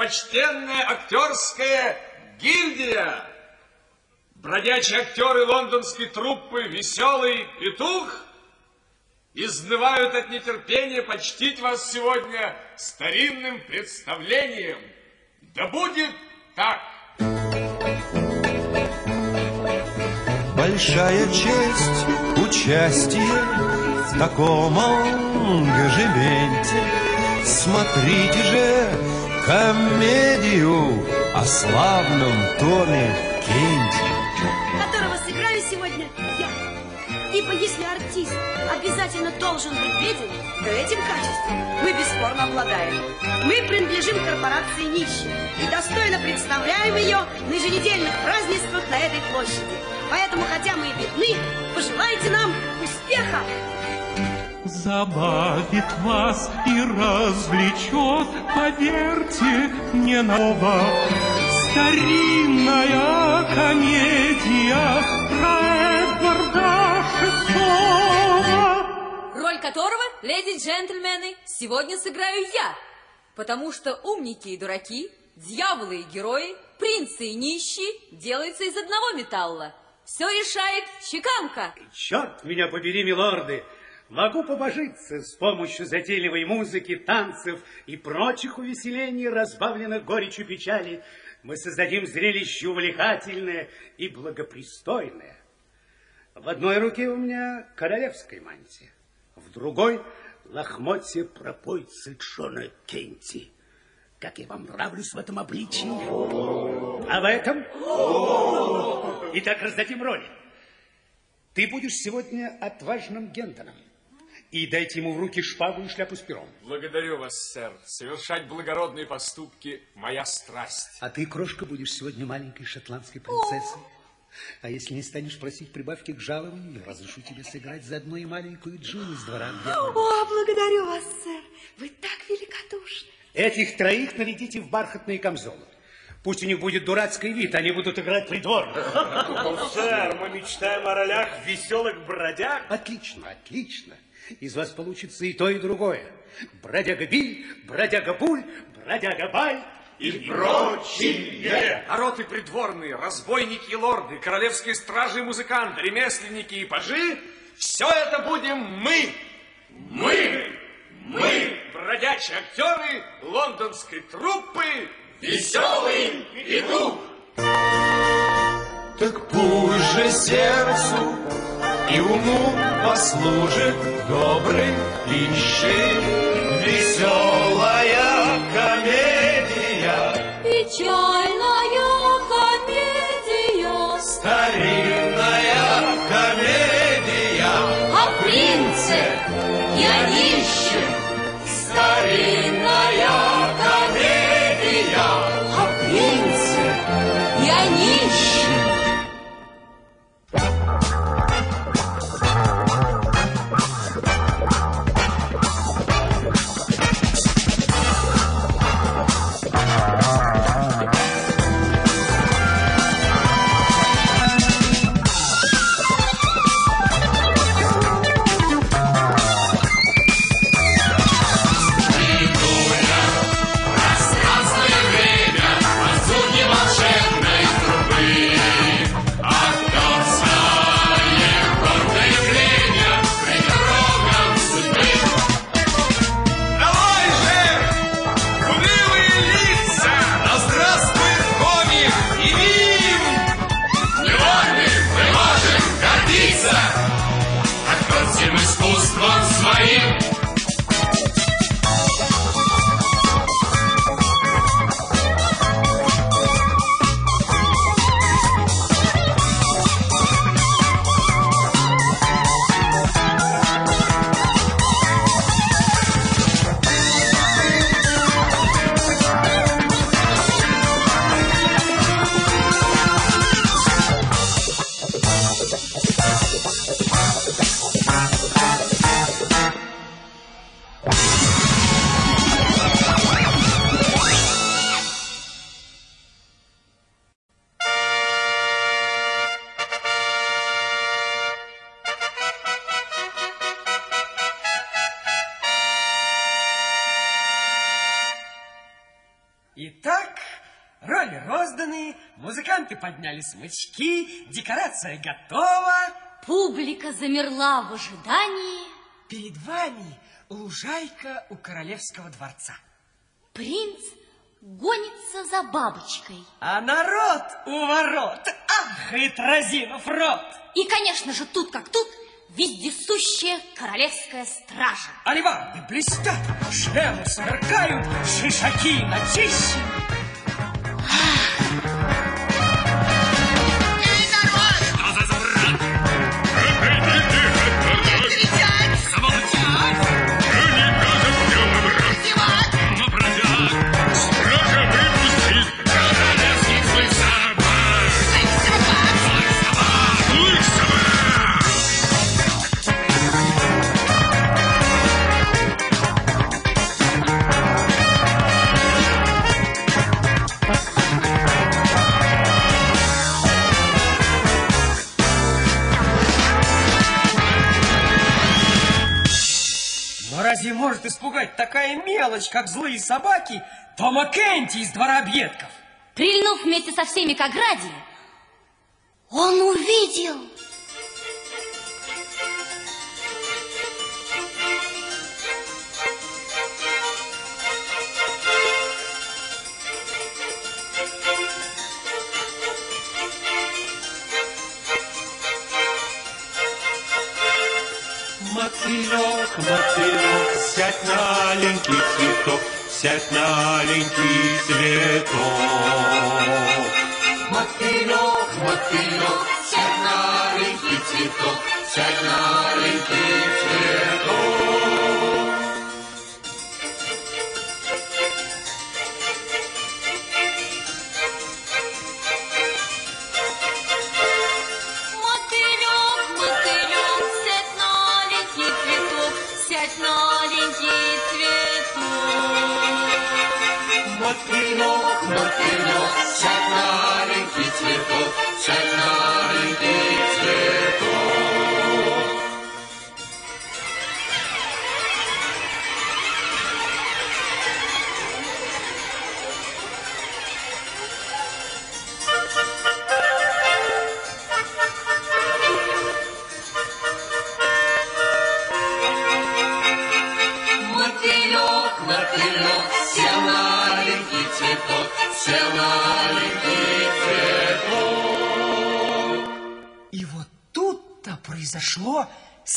достопочтенная актерская гильдия. Бродячие актеры лондонской труппы «Веселый петух» изнывают от нетерпения почтить вас сегодня старинным представлением. Да будет так! Большая честь участие в таком ангажементе. Смотрите же комедию о славном Томе Кенте. которого сыграю сегодня я. Ибо если артист обязательно должен быть беден, то этим качеством мы бесспорно обладаем. Мы принадлежим корпорации нищих и достойно представляем ее на еженедельных празднествах на этой площади. Поэтому, хотя мы и бедны, пожелайте нам успеха! Забавит вас и развлечет, поверьте мне ново. Старинная комедия про Эдварда Шестого. Роль которого, леди и джентльмены, сегодня сыграю я. Потому что умники и дураки, дьяволы и герои, принцы и нищие делаются из одного металла. Все решает чеканка. Черт меня побери, милорды! Могу побожиться с помощью затейливой музыки, танцев и прочих увеселений, разбавленных горечью печали. Мы создадим зрелище увлекательное и благопристойное. В одной руке у меня королевская мантия, в другой — лохмотье пропойцы Джона Кенти. Как я вам нравлюсь в этом обличии? А в этом? Итак, раздадим роли. Ты будешь сегодня отважным Гентоном. И дайте ему в руки шпагу и шляпу с пером. Благодарю вас, сэр. Совершать благородные поступки – моя страсть. А ты, крошка, будешь сегодня маленькой шотландской принцессой. А если не станешь просить прибавки к жалованию, я разрешу тебе сыграть заодно и маленькую Джину из двора. О, благодарю вас, сэр. Вы так великодушны. Этих троих нарядите в бархатные камзолы. Пусть у них будет дурацкий вид, они будут играть придворных. Сэр, мы мечтаем о ролях веселых бродяг. Отлично, отлично. Из вас получится и то, и другое. Бродяга Биль, бродяга Буль, бродяга Баль. И прочие. Народы придворные, разбойники и лорды, королевские стражи и музыканты, ремесленники и пажи – все это будем мы. Мы. Мы, бродячие актеры лондонской труппы «Веселый петух». Так пусть же сердцу и уму послужит доброй пищей веселая комедия, Печальная подняли смычки, декорация готова. Публика замерла в ожидании. Перед вами лужайка у королевского дворца. Принц гонится за бабочкой. А народ у ворот ахает, разинув рот. И, конечно же, тут как тут, вездесущая королевская стража. Алибарды блестят, шлемы сверкают, шишаки начищены. Может испугать такая мелочь, как злые собаки, Тома Кенти из двора объедков? Прильнув вместе со всеми к ограде, он увидел... на аленький цветок, сядь на аленький цветок. Мотылек, мотылек, сядь на аленький цветок, сядь на аленький цветок. Мотылек, мотылек, сядь на аленький цветок, сядь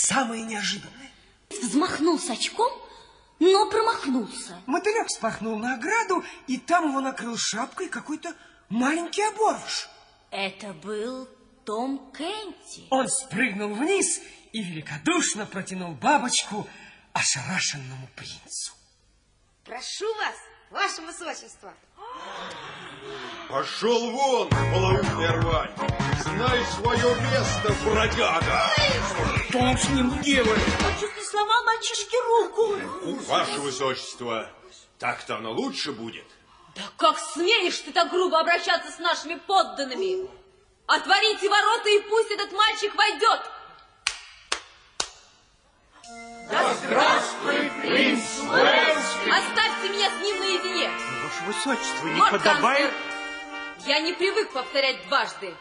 самое неожиданное. Взмахнул с очком, но промахнулся. Мотылек спахнул на ограду, и там его накрыл шапкой какой-то маленький оборвыш. Это был Том Кенти. Он спрыгнул вниз и великодушно протянул бабочку ошарашенному принцу. Прошу вас, ваше высочество. Пошел вон, полоумный рвань. Знай свое место, бродяга. Что он с ним делает? Он чуть не сломал мальчишке руку. Ваше высочество, так-то оно лучше будет. Да как смеешь ты так грубо обращаться с нашими подданными? Отворите ворота, и пусть этот мальчик войдет. Оставьте меня с ним наедине. Ваше высочество, не Лорд подобает... канцлер, Я не привык повторять дважды.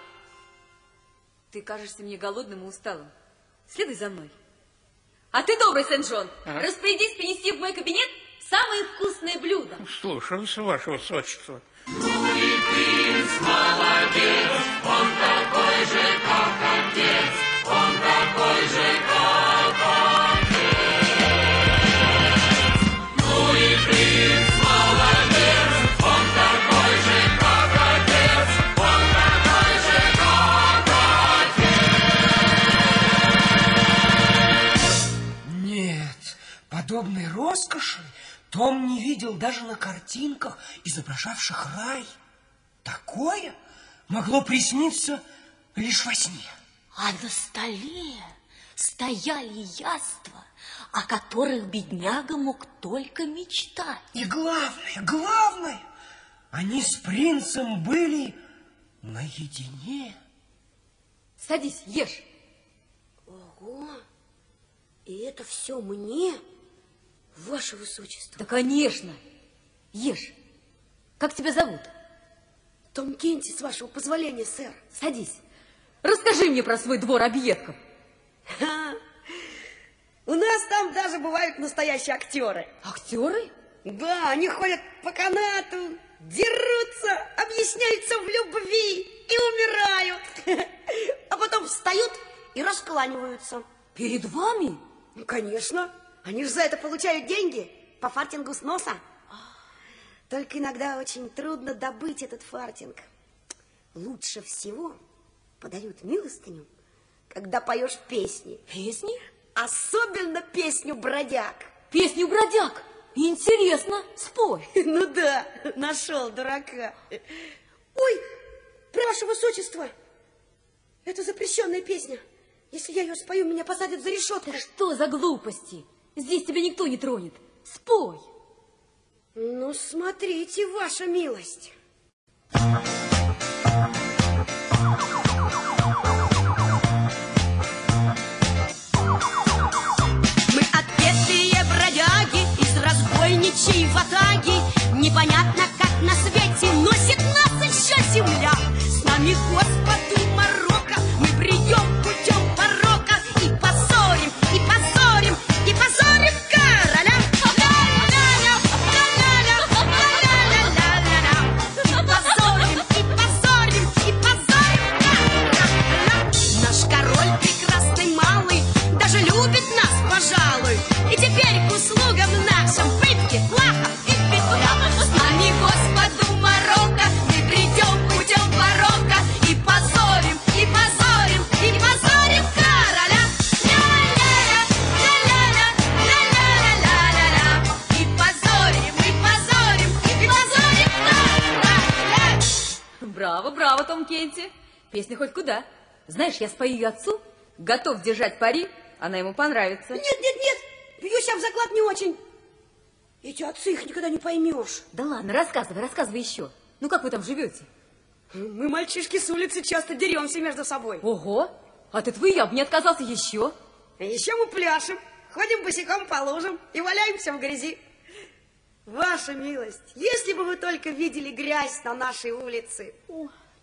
Ты кажешься мне голодным и усталым. Следуй за мной. А ты, добрый Сен-Джон, распорядись принести в мой кабинет самые вкусные блюда. Слушаюсь, ваше высочество. Такой же, как отец, он такой же, как роскоши Том не видел даже на картинках, изображавших рай. Такое могло присниться лишь во сне. А на столе стояли яства, о которых бедняга мог только мечтать. И главное, главное, они с принцем были наедине. Садись, ешь. Ого, и это все мне, ваше высочество? Да, конечно. Ешь. Как тебя зовут? Том Кенти, с вашего позволения, сэр. Садись. Расскажи мне про свой двор объедков. У нас там даже бывают настоящие актеры. Актеры? Да, они ходят по канату, дерутся, объясняются в любви и умирают. А потом встают и раскланиваются. Перед вами? Ну, конечно. Они же за это получают деньги по фартингу с носа. Только иногда очень трудно добыть этот фартинг. Лучше всего подают милостыню, когда поешь песни. Песни? Особенно песню «Бродяг». Песню «Бродяг»? Интересно, спой. Ну да, нашел дурака. Ой, ваше высочество, это запрещенная песня. Если я ее спою, меня посадят за решетку. Да что за глупости? Здесь тебя никто не тронет. Спой. Ну, смотрите, ваша милость. Мы отпетые бродяги из разбойничьей ватаги. Непонятно, как на свете носит нас еще земля. С нами Господу Кенти. Песня хоть куда. Знаешь, я спою ее отцу, готов держать пари, она ему понравится. Нет, нет, нет, бьюсь об заклад не очень. Эти отцы их никогда не поймешь. Да ладно, рассказывай, рассказывай еще. Ну, как вы там живете? Мы, мальчишки с улицы, часто деремся между собой. Ого, от этого и я бы не отказался еще. А еще мы пляшем, ходим босиком по лужам и валяемся в грязи. Ваша милость, если бы вы только видели грязь на нашей улице.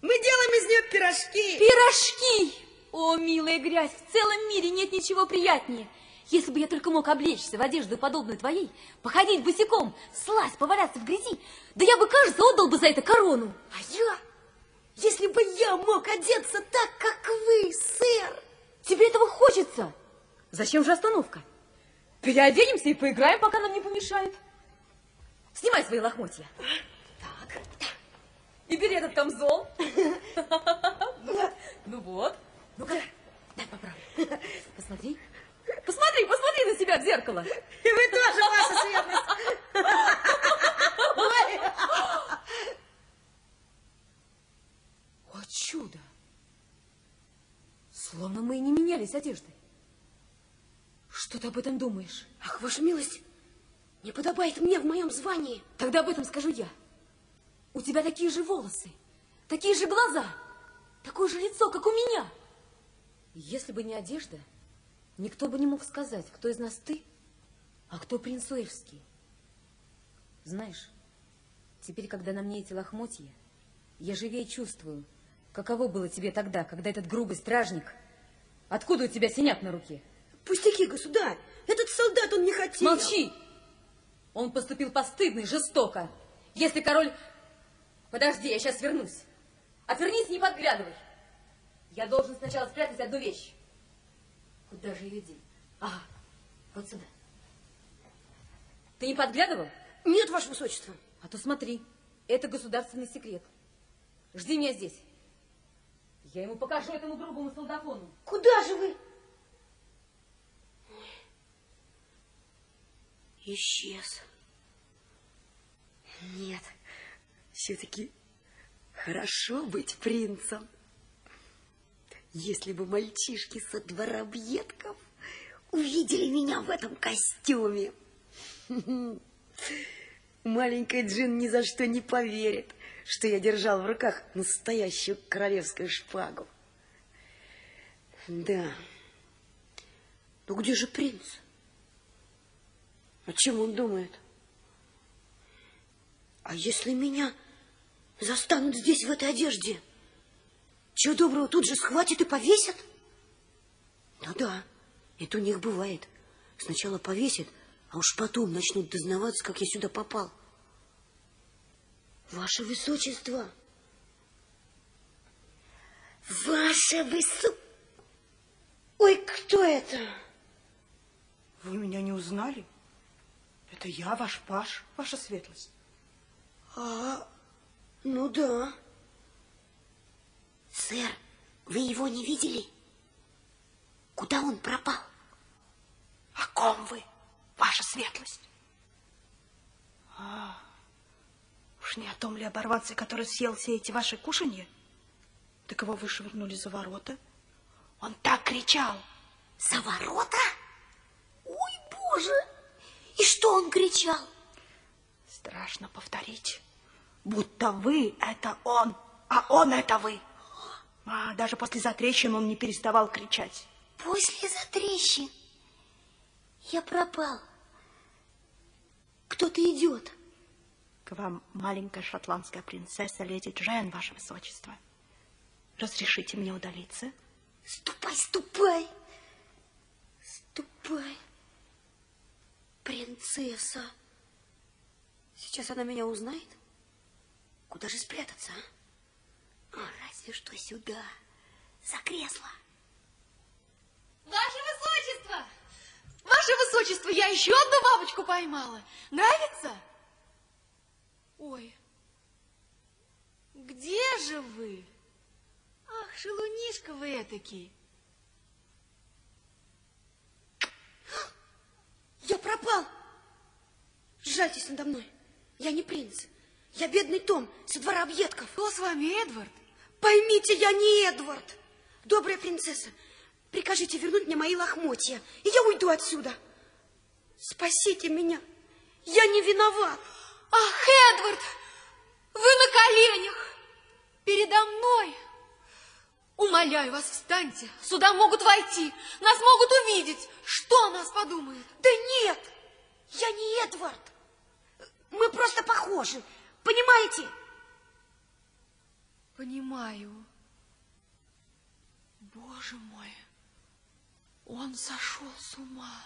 Мы делаем из нее пирожки. Пирожки! О, милая грязь, в целом мире нет ничего приятнее. Если бы я только мог облечься в одежду, подобную твоей, походить босиком, слазь, поваляться в грязи, да я бы, кажется, отдал бы за это корону. А я, если бы я мог одеться так, как вы, сэр. Тебе этого хочется? Зачем же остановка? Переоденемся и поиграем, пока нам не помешают. Снимай свои лохмотья. И бери этот камзол. Ну вот. Ну-ка, дай поправлю. Посмотри. Посмотри, посмотри на себя в зеркало. И вы тоже, ваша светлость. О, чудо! Словно мы и не менялись одеждой. Что ты об этом думаешь? Ах, ваша милость, не подобает мне в моем звании. Тогда об этом скажу я. У тебя такие же волосы, такие же глаза, такое же лицо, как у меня. Если бы не одежда, никто бы не мог сказать, кто из нас ты, а кто принц Уэльский. Знаешь, теперь, когда на мне эти лохмотья, я живее чувствую, каково было тебе тогда, когда этот грубый стражник... Откуда у тебя синяк на руке? Пустяки, государь. Этот солдат, он не хотел. Молчи! Он поступил постыдно и жестоко. Если король... Подожди, я сейчас вернусь. Отвернись, не подглядывай. Я должен сначала спрятать одну вещь. Куда же ее деть? Ага, вот сюда. Ты не подглядывал? Нет, ваше высочество. А то смотри, это государственный секрет. Жди меня здесь. Я ему покажу этому грубому солдафону. Куда же вы? исчез. Нет, все-таки хорошо быть принцем. Если бы мальчишки со двора увидели меня в этом костюме. Маленькая Джин ни за что не поверит, что я держал в руках настоящую королевскую шпагу. Да. Ну где же принц? О чем он думает? А если меня застанут здесь в этой одежде? Чего доброго, тут же схватит и повесят? Ну да, это у них бывает. Сначала повесят, а уж потом начнут дознаваться, как я сюда попал. Ваше Высочество! Ваше Высочество! Ой, кто это? Вы меня не узнали? Это я, ваш Паш, ваша светлость. А, ну да. Сэр, вы его не видели? Куда он пропал? О ком вы, ваша светлость? А, уж не о том ли оборванце, который съел все эти ваши кушанья? Так его вышвырнули за ворота. Он так кричал. За ворота? Ой, боже! И что он кричал? Страшно повторить. Будто вы — это он, а он — это вы. А даже после затрещин он не переставал кричать. После затрещин? Я пропал. Кто-то идет. К вам маленькая шотландская принцесса леди Джен, ваше высочество. Разрешите мне удалиться? Ступай, ступай. Ступай. Принцесса. Сейчас она меня узнает? Куда же спрятаться, а? а разве что сюда, за кресло. Ваше Высочество! Ваше Высочество, я еще одну бабочку поймала. Нравится? Ой, где же вы? Ах, шелунишка вы этакий. Я пропал. Жальтесь надо мной. Я не принц. Я бедный Том со двора объедков. Кто с вами, Эдвард? Поймите, я не Эдвард. Добрая принцесса, прикажите вернуть мне мои лохмотья, и я уйду отсюда. Спасите меня. Я не виноват. Ах, Эдвард, вы на коленях передо мной. Умоляю вас, встаньте. Сюда могут войти. Нас могут увидеть. Что о нас подумают? Да нет, я не Эдвард. Мы просто похожи. Понимаете? Понимаю. Боже мой, он сошел с ума.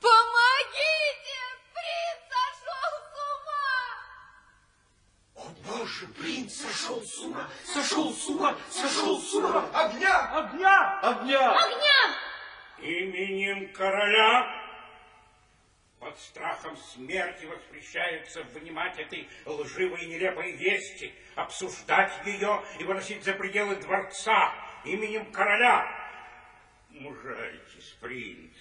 Помогите! Принц сошел с ума! О, Боже, принц сошел с ума! Сошел с ума! Сошел с ума! Огня! Огня! Огня! Огня! Именем короля под страхом смерти воспрещается вынимать этой лживой и нелепой вести, обсуждать ее и выносить за пределы дворца именем короля. Мужайтесь, принц.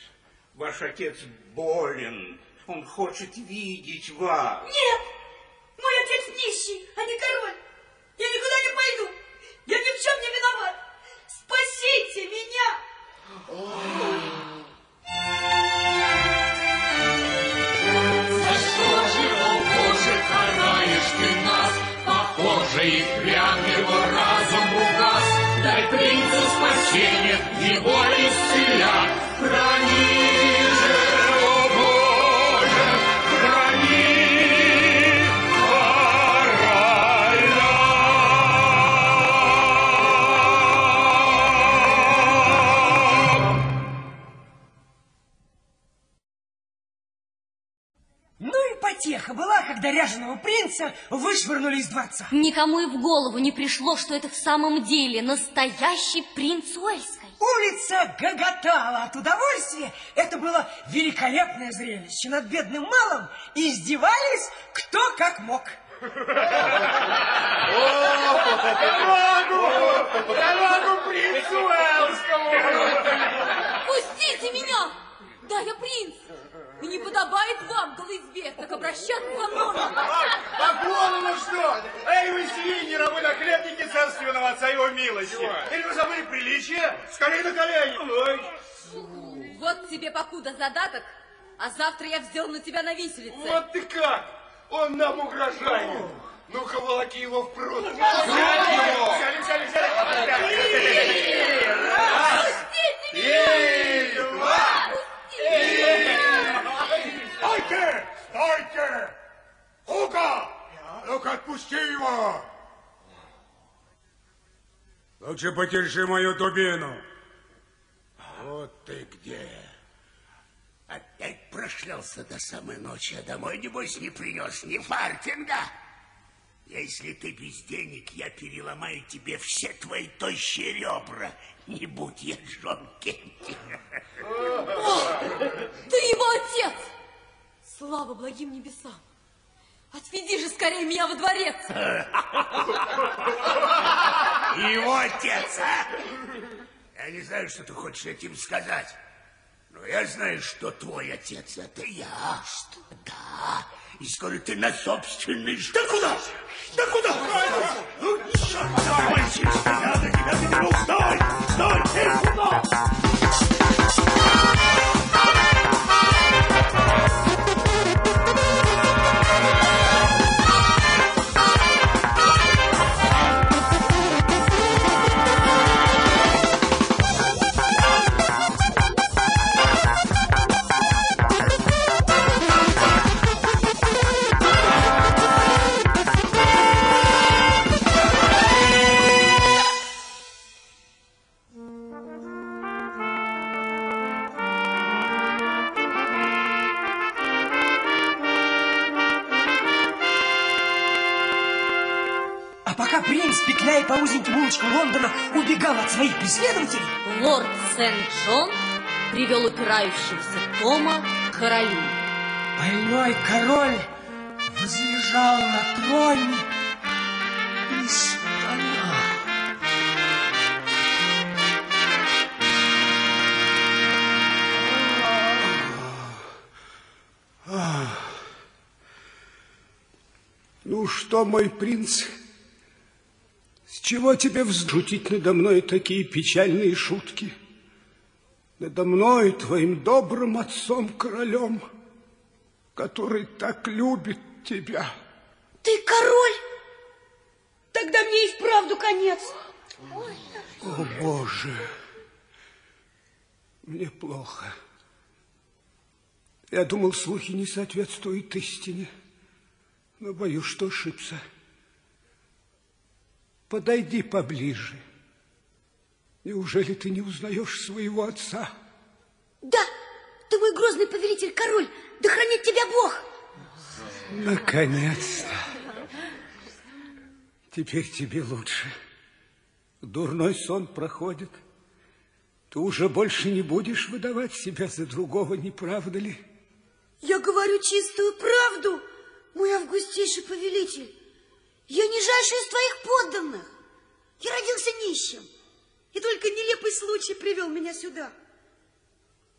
Ваш отец болен. Он хочет видеть вас. Нет! Мой отец нищий, а не король. Я никуда не пойду. Я ни в чем не виноват. Спасите меня! За спасение, его когда ряженого принца вышвырнули из дворца. Никому и в голову не пришло, что это в самом деле настоящий принц Уэльской. Улица гоготала от удовольствия. Это было великолепное зрелище. Над бедным малым издевались кто как мог. Дорогу принцу Элскому! Пустите меня! Да, я принц! И не подобает вам, голызбе, так обращаться со мной. А вон оно что! Эй, вы свиньи, рабы наклепники царственного отца его милости! Или вы забыли приличие? Скорее на колени! Ой. Вот тебе покуда задаток, а завтра я взял на тебя на виселице. Вот ты как! Он нам угрожает! Ну-ка, волоки его в пруд! Взяли, взяли, взяли! Раз! И два! Стойте! Стойте! Хука! Ну-ка, отпусти его! Лучше подержи мою дубину. Вот ты где. Опять прошлялся до самой ночи, а домой, небось, не принес ни фартинга. Если ты без денег, я переломаю тебе все твои тощие ребра. Не будь я Джон ты его отец! Слава благим небесам! Отведи же скорее меня во дворец! Его отец, а? Я не знаю, что ты хочешь этим сказать. Но я знаю, что твой отец это я. Что? Да. И скоро ты на собственный... Да куда? Да куда? Ну, черт. Стой! Стой! Улочкам Лондона, убегал от своих преследователей... Лорд Сент-Джон привел упирающегося Тома к королю. Больной король возлежал на троне и стонал. Ну что, мой принц, чего тебе вздутить надо мной такие печальные шутки? Надо мной, твоим добрым отцом-королем, который так любит тебя. Ты король? Тогда мне и вправду конец. О, Боже, мне плохо. Я думал, слухи не соответствуют истине, но боюсь, что ошибся. Подойди поближе. Неужели ты не узнаешь своего отца? Да, ты мой грозный повелитель, король. Да хранит тебя Бог. Наконец-то. Теперь тебе лучше. Дурной сон проходит. Ты уже больше не будешь выдавать себя за другого, не правда ли? Я говорю чистую правду, мой августейший повелитель. Я нижайший из твоих подданных. Я родился нищим. И только нелепый случай привел меня сюда.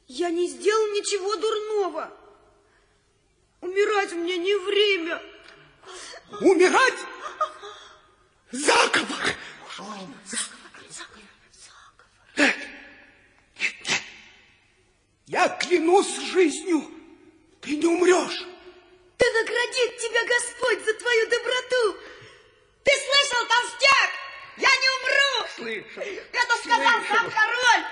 Я не сделал ничего дурного. Умирать мне не время. Умирать? Заговор! Нет, нет, нет. Я клянусь жизнью, ты не умрешь. Да наградит тебя Господь за твою доброту. Ты слышал, толстяк? Я не умру. Слышал. Это сказал сам король.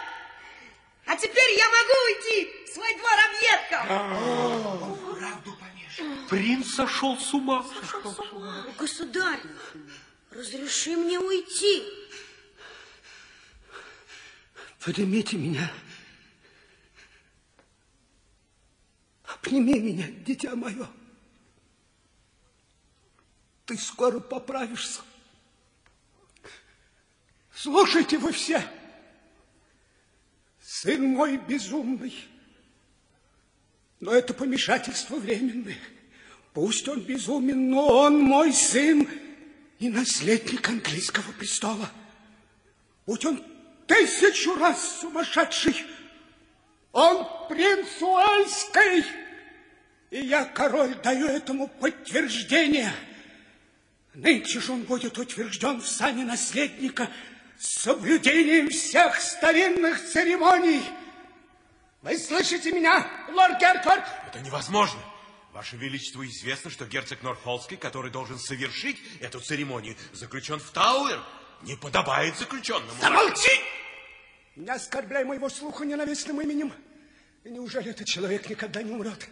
А теперь я могу уйти в свой двор объедком. Правду помешан. Принц сошел с ума. Государь, разреши мне уйти. Поднимите меня. Обними меня, дитя мое. Ты скоро поправишься. Слушайте вы все. Сын мой безумный. Но это помешательство временное. Пусть он безумен, но он мой сын и наследник английского престола. Будь он тысячу раз сумасшедший, он принц Уэльский. И я, король, даю этому подтверждение. Нынче же он будет утвержден в сане наследника с соблюдением всех старинных церемоний. Вы слышите меня, лорд Герквард? Это невозможно. Ваше Величество, известно, что герцог Норфолский, который должен совершить эту церемонию, заключен в Тауэр. Не подобает заключенному. Замолчи! Не оскорбляй моего слуха ненавистным именем. И неужели этот человек никогда не умрет?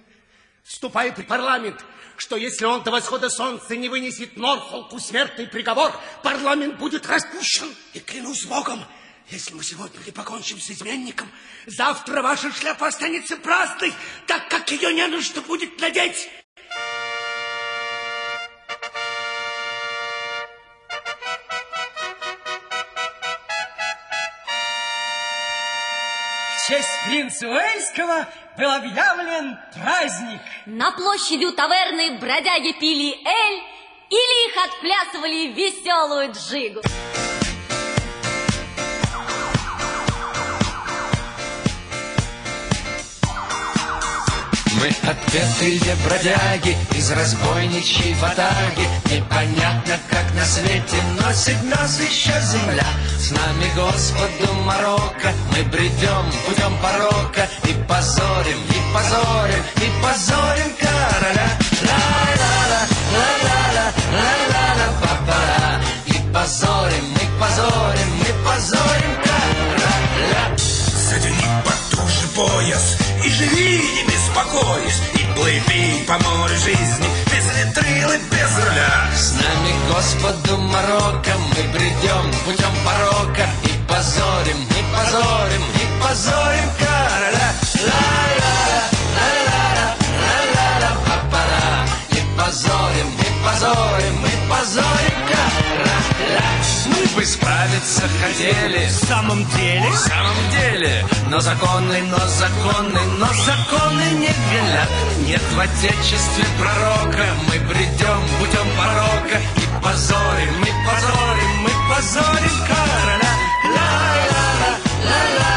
Вступает в парламент, что если он до восхода солнца не вынесет Норфолку смертный приговор, парламент будет распущен. И клянусь Богом, если мы сегодня не покончим с изменником, завтра ваша шляпа останется праздной, так как ее не на что будет надеть. Честь принца Уэльского был объявлен праздник. На площади у таверны бродяги пили эль или их отплясывали веселую джигу. Мы отпетые бродяги из разбойничьей ватаги. Непонятно, как на свете носит нас еще земля. С нами Господу Марокко Мы бредем путем порока. И позорим, и позорим, и позорим короля. Ла-ла-ла, ла-ла-ла, ла-ла-ла, папара И позорим, мы позорим, мы позорим короля. Затяни потуже пояс и живи, не беспокоясь И плыви по морю жизни без витрил и без руля. С нами Господу Марокко Мы бредем путем порока И позорим, и позорим, и позорим короля. Ла-ла-ла, справиться хотели. В самом деле? В самом деле. Но законы, но законы, но законы не велят Нет в Отечестве пророка. Мы бредем путем порока. И позорим, мы позорим, мы позорим короля. Ла-ла-ла, ла-ла-ла,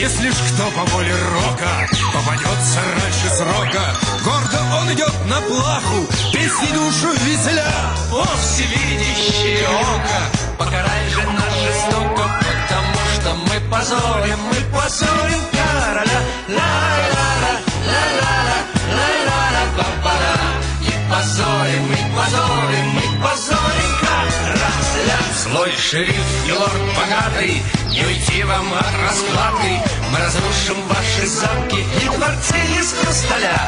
Если ж кто по воле рока попадется раньше срока, гордо он идет на плаху, песни душу веселя. О, всевидящее око, покарай же нас жестоко, потому что мы позорим, мы позорим короля. Ла-ла-ла, ла-ла-ла, ла-ла-ла, позорим, мы позорим, мы. Злой шериф и лорд богатый, не уйти вам от расплаты. Мы разрушим ваши замки и дворцы из хрусталя.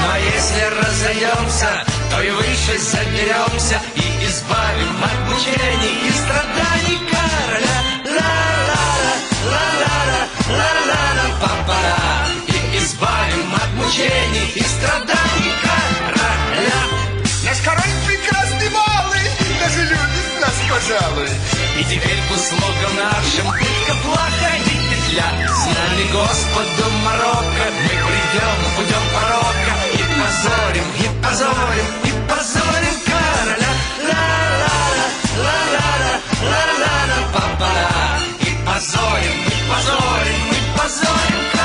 Но если разойдемся, то и выше заберемся И избавим от мучений и страданий короля Ла-ла-ла, ла-ла-ла, ла-ла-ла, папара И избавим от мучений и страданий короля пожалуй. И теперь к услугам нашим только плаха и петля. С нами Господу Марокко. Мы придем путем порока. И позорим, и позорим, и позорим короля. Ла-ла-ла, ла-ла-ла, ла-ла-ла, папара И позорим, и позорим, и позорим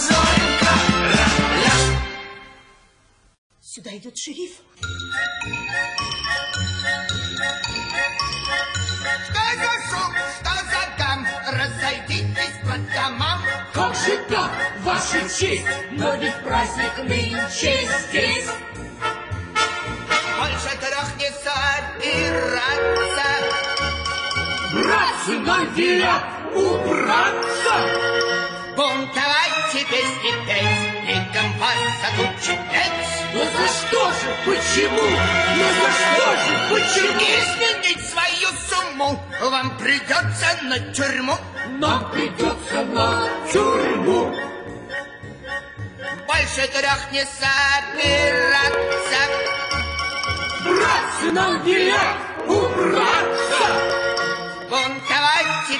позорим короля Сюда идет шериф. Что за шум, что за гам? Разойдитесь по домам. Как же так, ваша честь? Но ведь праздник нынче здесь. Больше трех не собираться. Братцы нам велят убраться. Бунтовайте песни петь и компаса тут читать. Но за что же, почему? Но за что же, почему? Изменить свою сумму вам придется на тюрьму. Нам придется на тюрьму. Больше трех не собираться. Братцы нам велят убраться.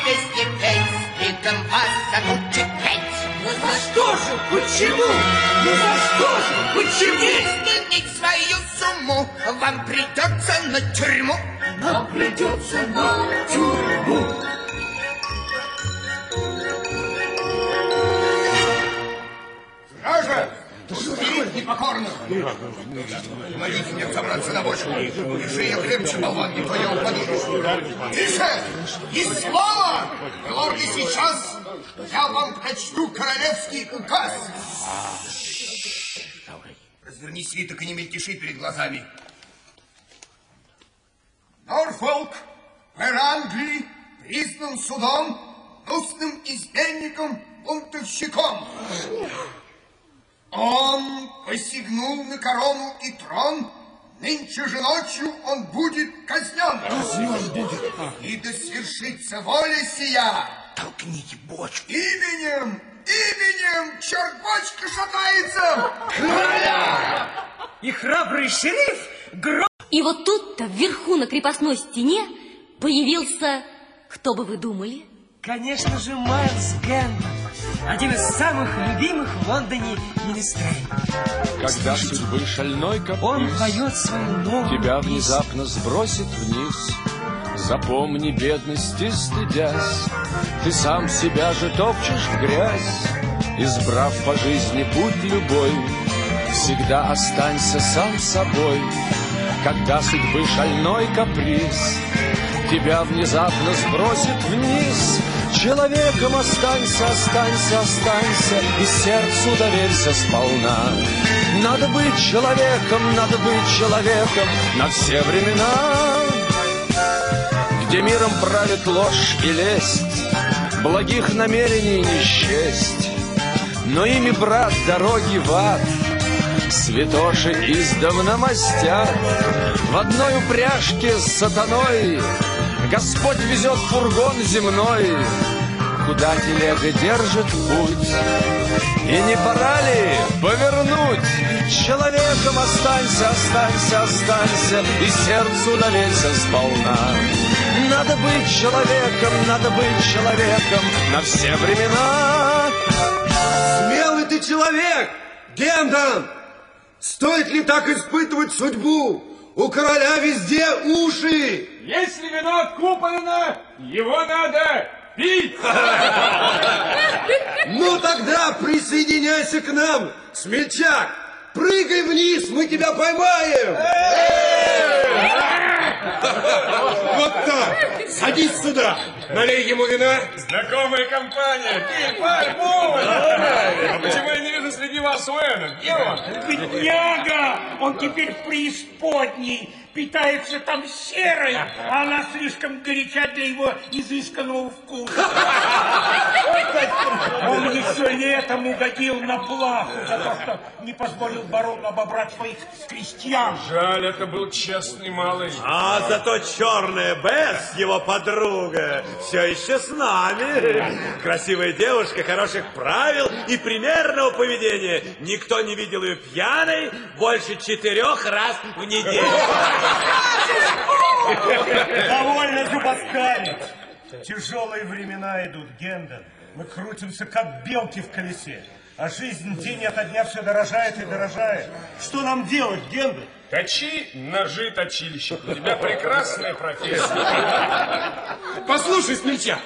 Песни петь и компаса тут читать. Ну за что же? Почему? Ну за что же? Почему? Изменить свою сумму вам придется на тюрьму. Нам придется на тюрьму. Стража! Убить непокорных! Помогите мне забраться на бочку. Держи ее крепче, болван, не то я упаду. Тише! Ни слова! Лорды, сейчас я вам прочту королевский указ. Разверни свиток и не мельтеши перед глазами. Норфолк, мэр Англии, признан судом гнусным изменником, бунтовщиком. Он посягнул на корону и трон, нынче же ночью он будет казнен. Казнен будет. И да свершится воля сия. Толкните бочку. Именем, именем, черт бочка шатается. Короля! И храбрый шериф гром... И вот тут-то вверху на крепостной стене появился... Кто бы вы думали? Конечно же, Майлз Гэндон. Один из самых любимых в Лондоне министрей. Когда судьбы шальной каприз Он поет свою новую Тебя песню. внезапно сбросит вниз. Запомни, бедности стыдясь Ты сам себя же топчешь в грязь. Избрав по жизни путь любой Всегда останься сам собой. Когда судьбы шальной каприз Тебя внезапно сбросит вниз Человеком останься, останься, останься И сердцу доверься сполна. Надо быть человеком, надо быть человеком На все времена Где миром правит ложь и лесть Благих намерений не счесть. Но ими, брат, дороги в ад Святоши издавна мастят. В одной упряжке с сатаной Господь везет фургон земной. Куда телега держит путь? И не пора ли повернуть? Человеком останься, останься, останься И сердцу доверься сполна. Надо быть человеком, надо быть человеком На все времена. Смелый ты человек, Гендон! Стоит ли так испытывать судьбу? У короля везде уши! Если вино куплено, его надо пить! Ну тогда присоединяйся к нам, смельчак! Прыгай вниз, мы тебя поймаем! Вот так! Садись сюда! Налей ему вина! Знакомая компания! Пей, повар! А почему я не среди вас Уэна? Где он? Бедняга! Он теперь в преисподней. Питается там серой, а она слишком горяча для его изысканного вкуса. Он еще летом угодил на плаху за то, что не позволил барону обобрать своих крестьян. Жаль, это был честный малый. А зато черная Бесс, его подруга, все еще с нами. Красивая девушка, хороших правил и примерного поведения. Никто не видел ее пьяной больше четырех раз в неделю. Довольно зубоскалить. Тяжелые времена идут, Гендон. Мы крутимся, как белки в колесе. А жизнь день ото дня все дорожает и дорожает. Что нам делать, Гендон? Точи ножи точилище. У тебя прекрасная профессия. Послушай, смельчак,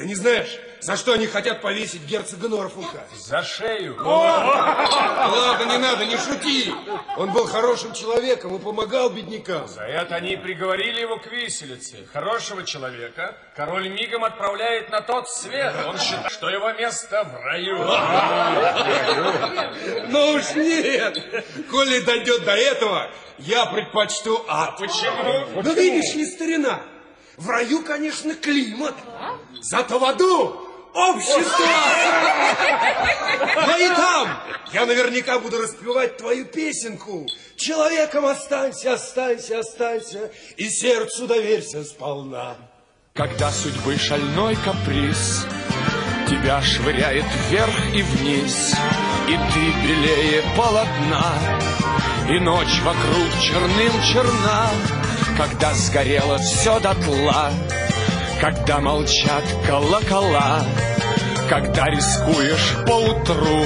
ты не знаешь, за что они хотят повесить герцога Норфолка? За шею. Ладно, не надо, не шути. Он был хорошим человеком и помогал беднякам. За это они и приговорили его к виселице. Хорошего человека король мигом отправляет на тот свет. Он считает, что его место в раю. Ну уж нет. Коли дойдет до этого, я предпочту ад. Почему? Ну видишь ли, старина, в раю, конечно, климат, зато в аду общество. Но и там я наверняка буду распевать твою песенку. Человеком останься, останься, останься, и сердцу доверься сполна. Когда судьбы шальной каприз Тебя швыряет вверх и вниз И ты белее полотна И ночь вокруг черным черна Когда сгорело все дотла Когда молчат колокола когда рискуешь поутру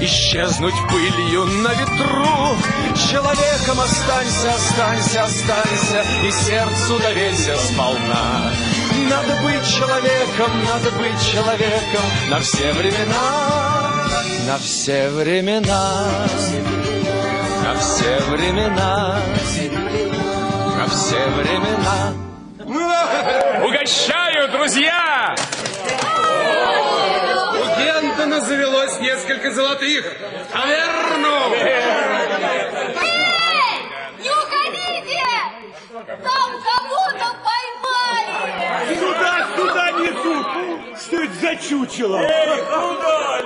исчезнуть пылью на ветру. Человеком останься, останься, останься, и сердцу доверься сполна. Надо быть человеком, надо быть человеком на все времена, на все времена, на все времена, на все времена. Угощаю, друзья! У Гентона завелось несколько золотых. Таверну! Не уходите! Там кого-то поймали! Сюда, сюда несут! Что это за чучело? Эй, куда?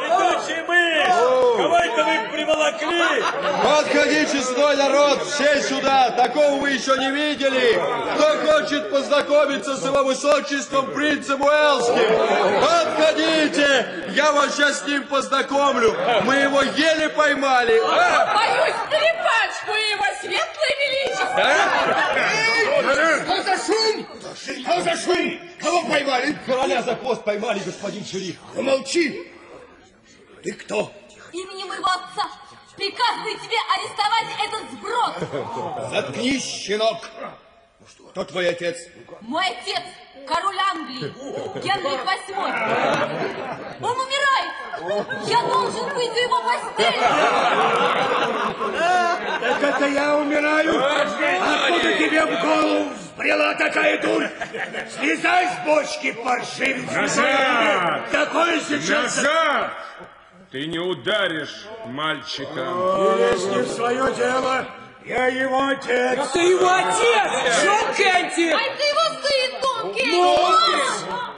Это вы приволокли? Подходи, честной народ, все сюда! Такого вы еще не видели! Кто хочет познакомиться с его высочеством принцем Уэльским? Подходите! Я вас сейчас с ним познакомлю! Мы его еле поймали! А? Боюсь, трепачку его светлое величество! Что за шум? Что за шум? Кого поймали? Короля за хвост поймали, господин шериф. Помолчи. Ты кто? Именем моего отца приказываю тебе арестовать этот сброд. Заткнись, щенок. Кто твой отец? Мой отец, король Англии, Генрих VIII. Он умирает. Я должен быть в его постели. Так это я умираю? Откуда тебе в голову взбрела такая дурь? Слезай с бочки, паршивец! Назад! Такое сейчас... Назад! Ты не ударишь мальчика. Лезь не в свое дело. Я его отец. Да ты его отец! Джон Кенти! А это его сын, Тонкий. Ложь!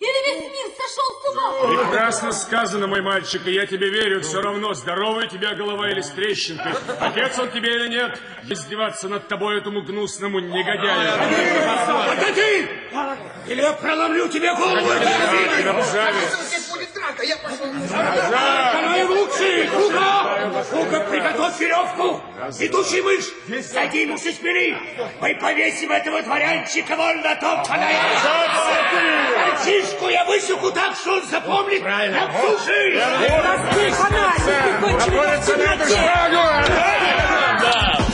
Или весь мир сошел с ума? Прекрасно сказано, мой мальчик, и я тебе верю. Все равно, здоровая у тебя голова или с трещинкой. Отец он тебе или нет, издеваться над тобой этому гнусному негодяю. Отойди! Или я проломлю тебе голову! Канай лучший! Ну-ка! Ну-ка, приготовь веревку! Идущий мышь, сойди ему со спины! Мы повесим этого дворянчика вон на том фонаре! Мальчишку я высеку так, что он запомнит на всю жизнь! Ты фонарь, ты конченый в темноте! А,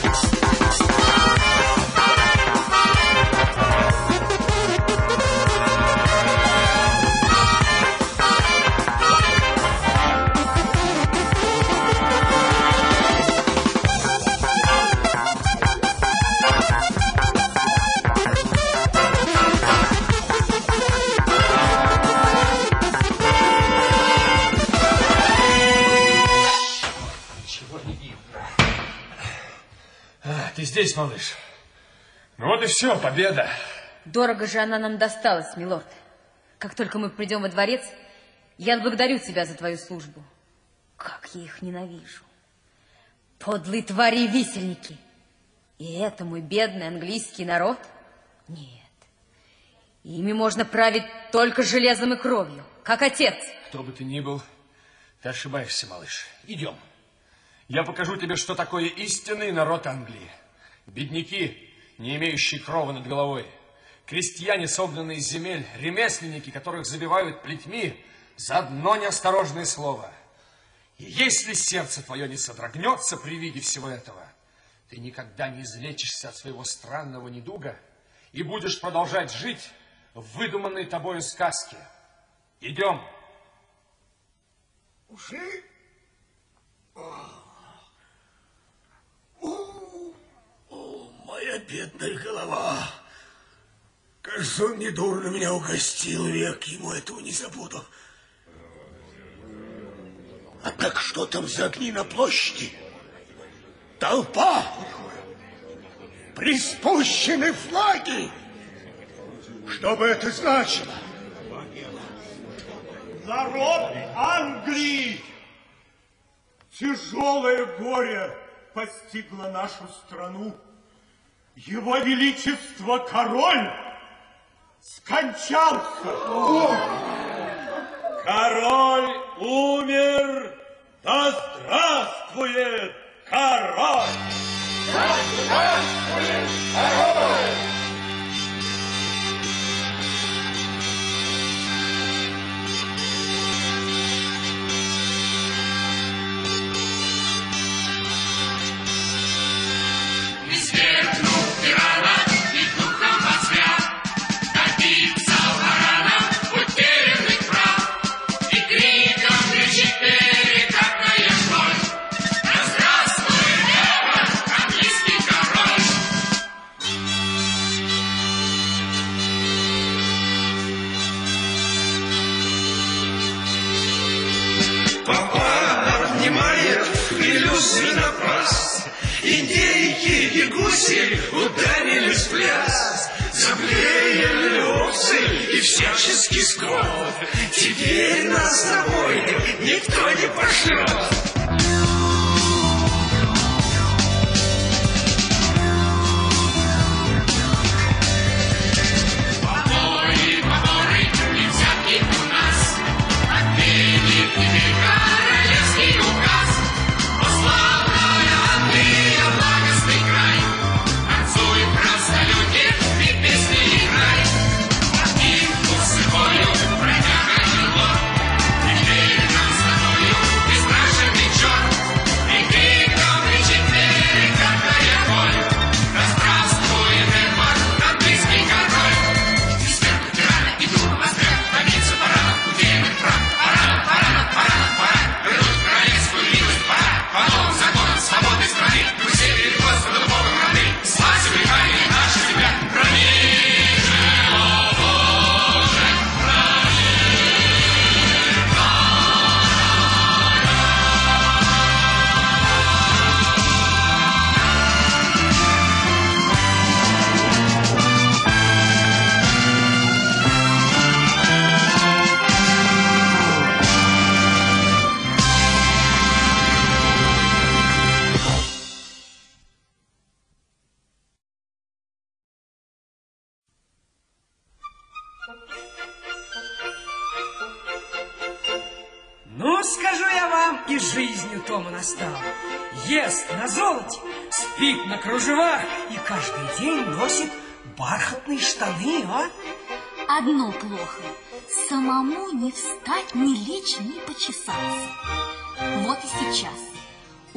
Ты здесь, малыш. Ну вот и все, победа. Дорого же она нам досталась, милорд. Как только мы придем во дворец, я благодарю тебя за твою службу. Как я их ненавижу. Подлые твари и висельники. И это мой бедный английский народ? Нет. Ими можно править только железом и кровью, как отец. Кто бы ты ни был, ты ошибаешься, малыш. Идем. Я покажу тебе, что такое истинный народ Англии. Бедняки, не имеющие крова над головой. Крестьяне, согнанные из земель. Ремесленники, которых забивают плетьми за одно неосторожное слово. И если сердце твое не содрогнется при виде всего этого, ты никогда не излечишься от своего странного недуга и будешь продолжать жить в выдуманной тобою сказке. Идем. Уже? О, моя бедная голова. Кажется, он недурно меня угостил, век ему этого не забуду. А так что там за огни на площади? Толпа! Приспущены флаги! Что бы это значило? Народ Англии! Тяжелое горе постигло нашу страну. Его Величество Король скончался. Король умер! Да здравствует король! Да здравствует король! грязь, заблеяли овцы и всяческий скот. Теперь нас с тобой никто не пошлет.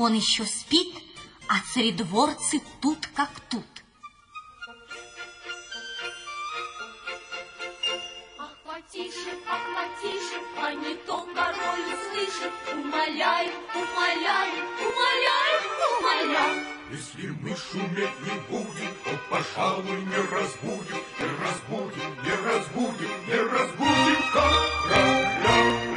Он еще спит, а царедворцы тут как тут. Ах, потише, ах, потише, а не то король услышит. Умоляем, умоляем, умоляем, умоляем. Если мы шуметь не будем, то, пожалуй, не разбудим, не разбудим, не разбудим, не разбудим короля.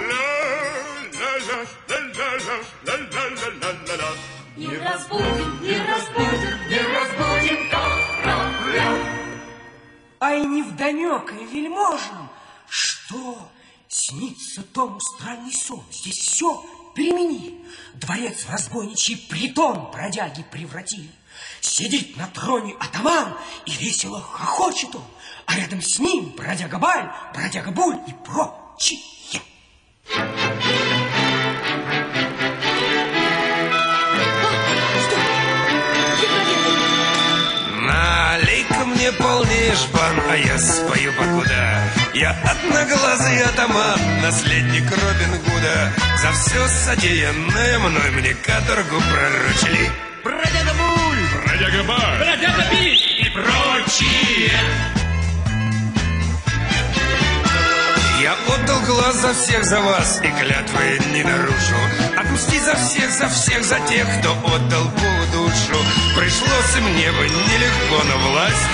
Не разбудим, не разбудим, не разбудим короля. А и невдомек, и вельможным, что снится Тому странный сон. Здесь все перемени. Дворец в разбойничий притон бродяги превратили. Сидит на троне атаман, и весело хохочет он, а рядом с ним бродяга Баль, бродяга Буль и прочие. Налей-ка мне полный жбан, а я спою покуда. Я одноглазый атаман, наследник Робин Гуда. За все содеянное мной мне каторгу пророчили. Бродяга Буль, Бродяга Бар, бродяга Биль и прочие. Я отдал глаз за всех за вас и клятвы не нарушу. Отмстить за всех, за всех, за тех, кто отдал Богу душу. Пришлось и мне бы нелегко, но власть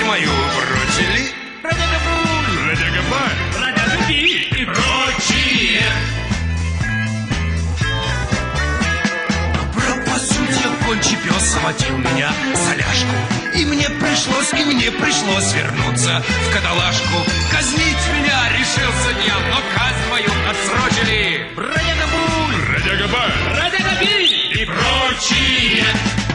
схватил меня за ляжку. И мне пришлось, и мне пришлось вернуться в каталажку. Казнить меня решился я, но казнь мою отсрочили. Бродяга Буль, Бродяга Бар, бродяга Биль и прочие.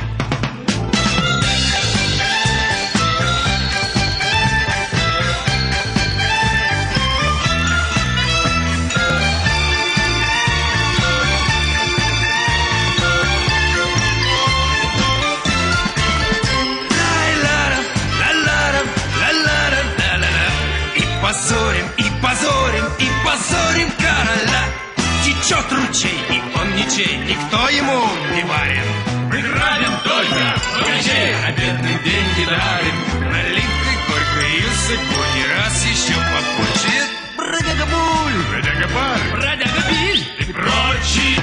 Течет ручей, и он ничей, никто ему не барин. Мы грабим только богачей, а бедным деньги дарим. Наливкой горькую судьбу не раз еще попучит. Бродяга Буль, Бродяга Бар, Бродяга Биль и прочие.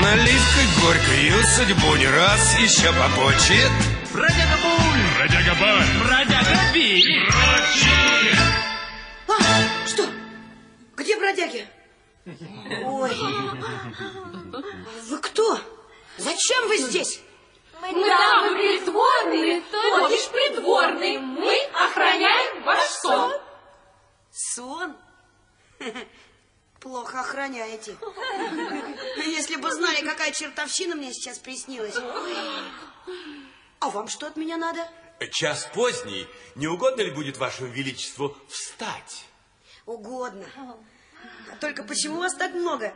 Наливкой горькую судьбу не раз еще попочит. Бродяга Буль, Бродяга Бар, бродяга Биль и прочие. А, что? Где бродяги? Ой, вы кто? Зачем вы здесь? Да, мы придворные, то лишь придворные. Мы охраняем ваш сон. Сон? Плохо охраняете. Если бы знали, какая чертовщина мне сейчас приснилась. А вам что от меня надо? Час поздний. Не угодно ли будет вашему величеству встать? Угодно. А только почему вас так много?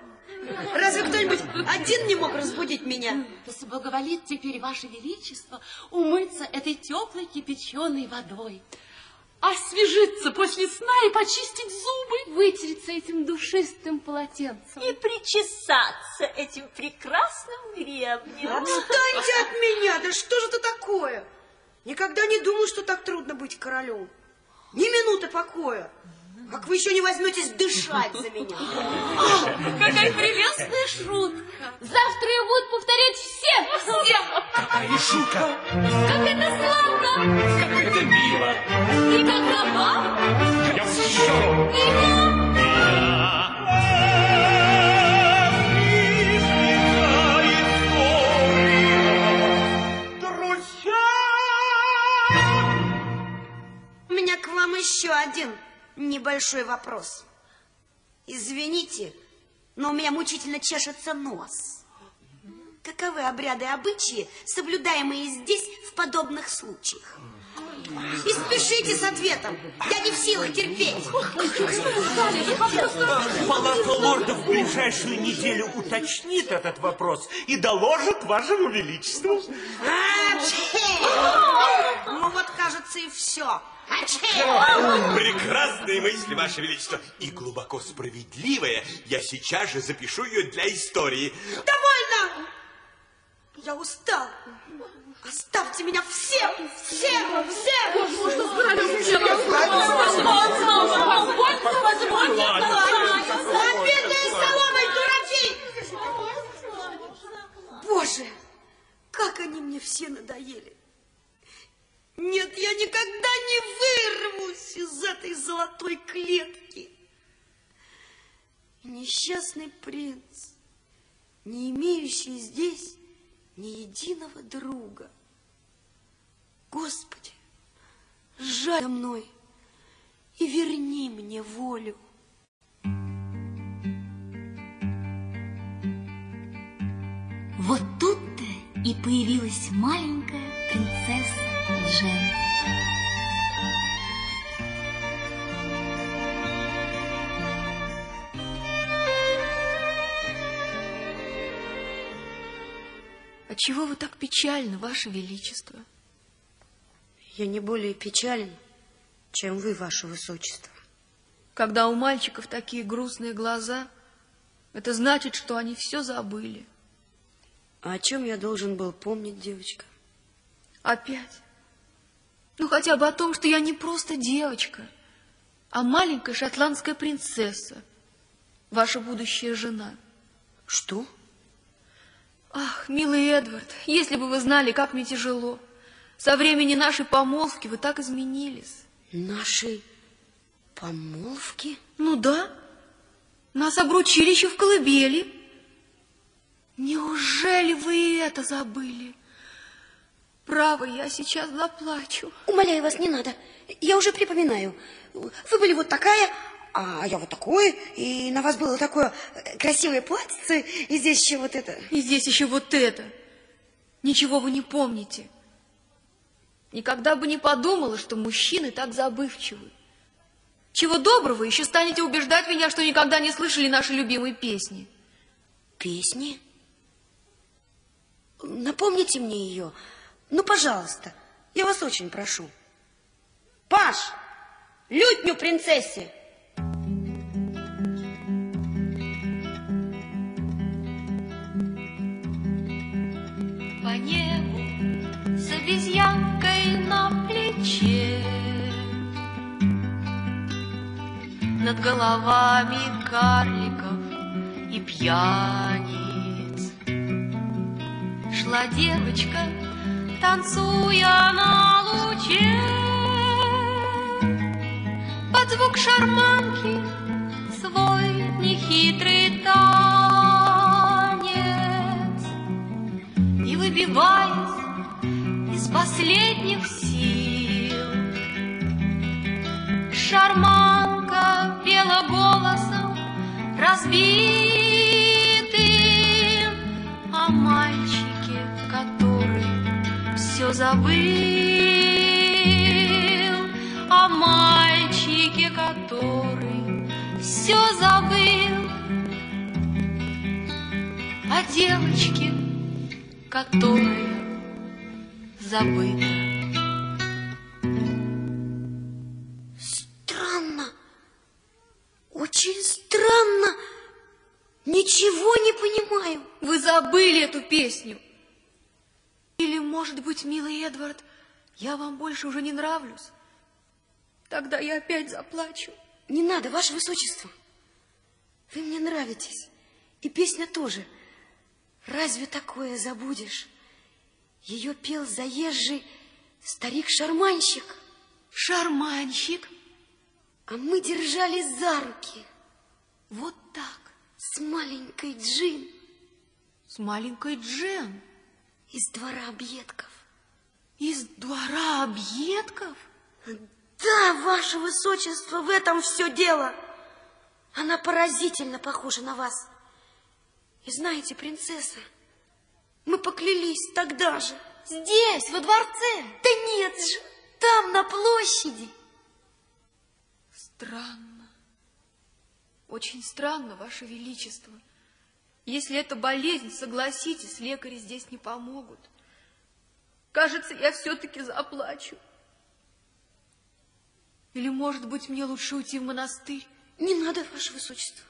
Разве кто-нибудь один не мог разбудить меня? Да соблаговолит теперь Ваше Величество умыться этой теплой кипяченой водой. Освежиться после сна и почистить зубы. Вытереться этим душистым полотенцем. И причесаться этим прекрасным гребнем. Отстаньте от меня! Да что же это такое? Никогда не думал, что так трудно быть королем. Ни минуты покоя. Как вы еще не возьметесь дышать за меня? Какая прелестная шутка. Завтра ее будут повторять все, все. Какая шутка. Как это славно. Как это мило. И какова? Я все. И я. У меня к вам еще один небольшой вопрос. Извините, но у меня мучительно чешется нос. Каковы обряды и обычаи, соблюдаемые здесь в подобных случаях? И спешите с ответом. Я не в силах терпеть. Палата лордов в ближайшую неделю уточнит этот вопрос и доложит вашему величеству. И все. Прекрасные мысли, Ваше Величество, и глубоко справедливые. Я сейчас же запишу ее для истории. Довольно! Я устал. Оставьте меня всех, всех, всех! Можно с королем Обедная соломой, дураки! Боже, как они мне все надоели. Нет, я никогда не вырвусь из этой золотой клетки. Несчастный принц, не имеющий здесь ни единого друга. Господи, жаль мной и верни мне волю. Вот тут-то и появилась маленькая принцесса Джен. А чего вы так печальны, Ваше Величество? Я не более печален, чем вы, ваше высочество. Когда у мальчиков такие грустные глаза, это значит, что они все забыли. А о чем я должен был помнить, девочка? Опять? Ну, хотя бы о том, что я не просто девочка, а маленькая шотландская принцесса, ваша будущая жена. Что? Ах, милый Эдвард, если бы вы знали, как мне тяжело. Со времени нашей помолвки вы так изменились. Нашей помолвки? Ну да. Нас обручили еще в колыбели. Неужели вы это забыли? Право, я сейчас заплачу. Умоляю вас, не надо. Я уже припоминаю. Вы были вот такая, а я вот такой, и на вас было такое красивое платьице, и здесь еще вот это. И здесь еще вот это. Ничего вы не помните. Никогда бы не подумала, что мужчины так забывчивы. Чего доброго, еще станете убеждать меня, что никогда не слышали наши любимые песни. Песни? Напомните мне ее. Ну, пожалуйста, я вас очень прошу. Паш, лютню принцессе. По небу с обезьянкой на плече Над головами карликов и пьяниц Шла девочка, танцуя на луче Под звук шарманки свой нехитрый танец. И выбиваясь из последних сил. Шарманка разбитым все забыл О мальчике, который все забыл О девочке, которая забыта Странно. Очень странно. Ничего не понимаю. Вы забыли эту песню. Или, может быть, милый Эдвард, я вам больше уже не нравлюсь? Тогда я опять заплачу. Не надо, ваше высочество. Вы мне нравитесь. И песня тоже. Разве такое забудешь? Ее пел заезжий старик-шарманщик. Шарманщик? А мы держались за руки. Вот так. С маленькой Джин. С маленькой Джен? Из двора объедков. Из двора объедков? Да, ваше высочество, в этом все дело. Она поразительно похожа на вас. И знаете, принцесса, мы поклялись тогда же. Здесь, во дворце? Да нет же, там, на площади. Странно. Очень странно, Ваше Величество. Если это болезнь, согласитесь, лекари здесь не помогут. Кажется, я все-таки заплачу. Или, может быть, мне лучше уйти в монастырь? Не надо, Ваше Высочество.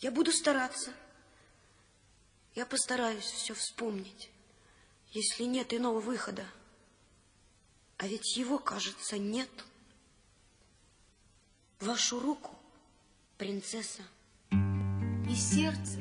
Я буду стараться. Я постараюсь все вспомнить, если нет иного выхода. А ведь его, кажется, нет. Вашу руку, принцесса. И сердце.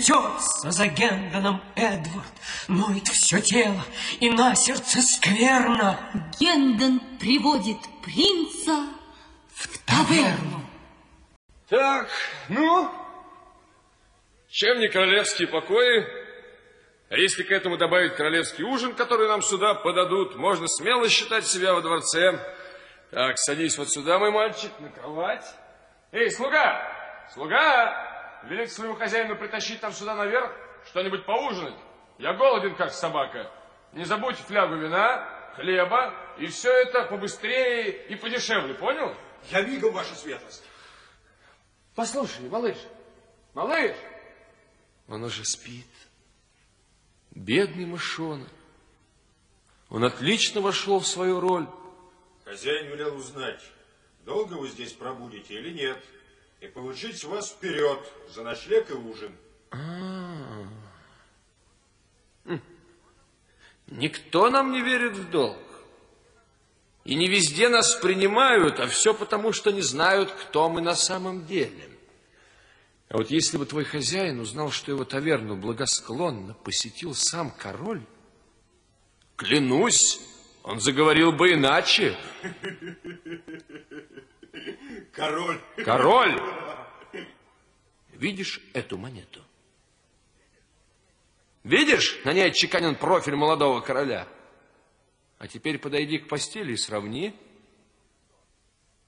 Плетется за Гендоном Эдвард, Ноет все тело, и на сердце скверно. Гендон приводит принца в таверну. Так, ну, чем не королевские покои? А если к этому добавить королевский ужин, который нам сюда подадут, можно смело считать себя во дворце. Так, садись вот сюда, мой мальчик, на кровать. Эй, слуга! Слуга! Велик своему хозяину притащить там сюда наверх что-нибудь поужинать. Я голоден, как собака. Не забудь флягу вина, хлеба, и все это побыстрее и подешевле, понял? Я мигом, ваша светлость. Послушай, малыш, малыш, он уже спит. Бедный мышонок. Он отлично вошел в свою роль. Хозяин велел узнать, долго вы здесь пробудете или нет, и получить вас вперед за ночлег и ужин. А. Хм. Никто нам не верит в долг. И не везде нас принимают, а все потому, что не знают, кто мы на самом деле. А вот если бы твой хозяин узнал, что его таверну благосклонно посетил сам король, клянусь, он заговорил бы иначе. Король. Король! Видишь эту монету? Видишь, на ней отчеканен профиль молодого короля. А теперь подойди к постели и сравни.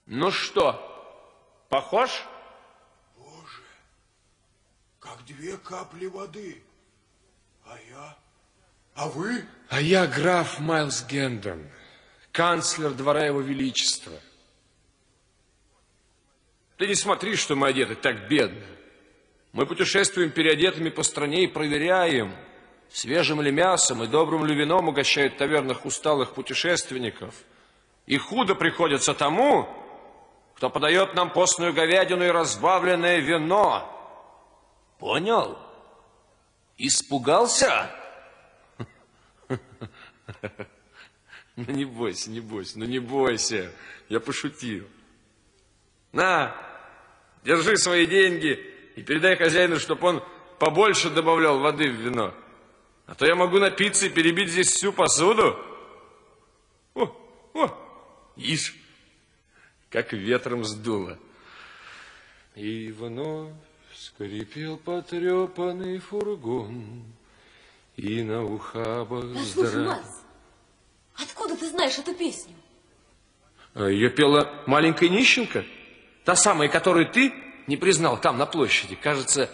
Ну что, похож? как две капли воды. А я? А вы? А я граф Майлз Гендон, канцлер двора его величества. Ты не смотри, что мы одеты так бедно. Мы путешествуем переодетыми по стране и проверяем, свежим ли мясом и добрым ли вином угощают тавернах усталых путешественников. И худо приходится тому, кто подает нам постную говядину и разбавленное вино. Понял? Испугался? Ну не бойся, не бойся, ну не бойся. Я пошутил. На, держи свои деньги и передай хозяину, чтобы он побольше добавлял воды в вино. А то я могу напиться и перебить здесь всю посуду. О, о, ишь, как ветром сдуло. И вновь скрипел потрепанный фургон, и на ухабах Да слушай, здра- откуда ты знаешь эту песню? А Ее пела маленькая нищенка, та самая, которую ты не признал там, на площади. Кажется,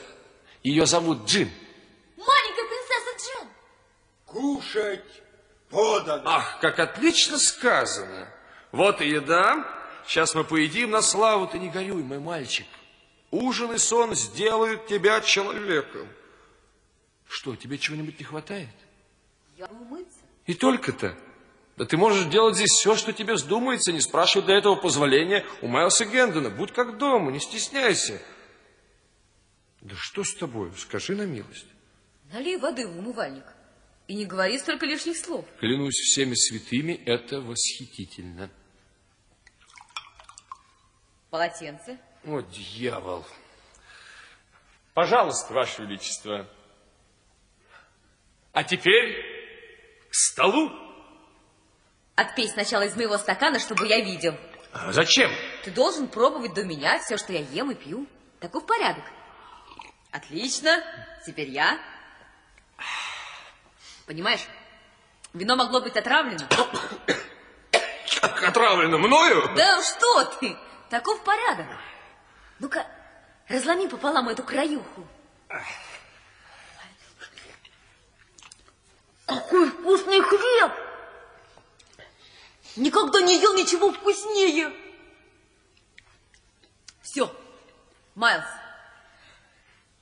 ее зовут Джин. Маленькая принцесса Джин. Кушать подано. Ах, как отлично сказано. Вот и еда. Сейчас мы поедим на славу. Ты не горюй, мой мальчик. Ужин и сон сделают тебя человеком. Что, тебе чего-нибудь не хватает? Я умыться. И только-то. Да ты можешь делать здесь все, что тебе вздумается, не спрашивая для этого позволения у Майлса Гендона. Будь как дома, не стесняйся. Да что с тобой? Скажи на милость. Налей воды в умывальник. И не говори столько лишних слов. Клянусь всеми святыми, это восхитительно. Полотенце. О, дьявол. Пожалуйста, Ваше Величество. А теперь к столу. Отпей сначала из моего стакана, чтобы я видел. А зачем? Ты должен пробовать до меня все, что я ем и пью. Таков порядок. Отлично. Теперь я. Понимаешь, вино могло быть отравлено. Отравлено мною? Да что ты? Таков порядок. Ну-ка, разломи пополам эту краюху. Какой вкусный хлеб! Никогда не ел ничего вкуснее. Все, Майлз,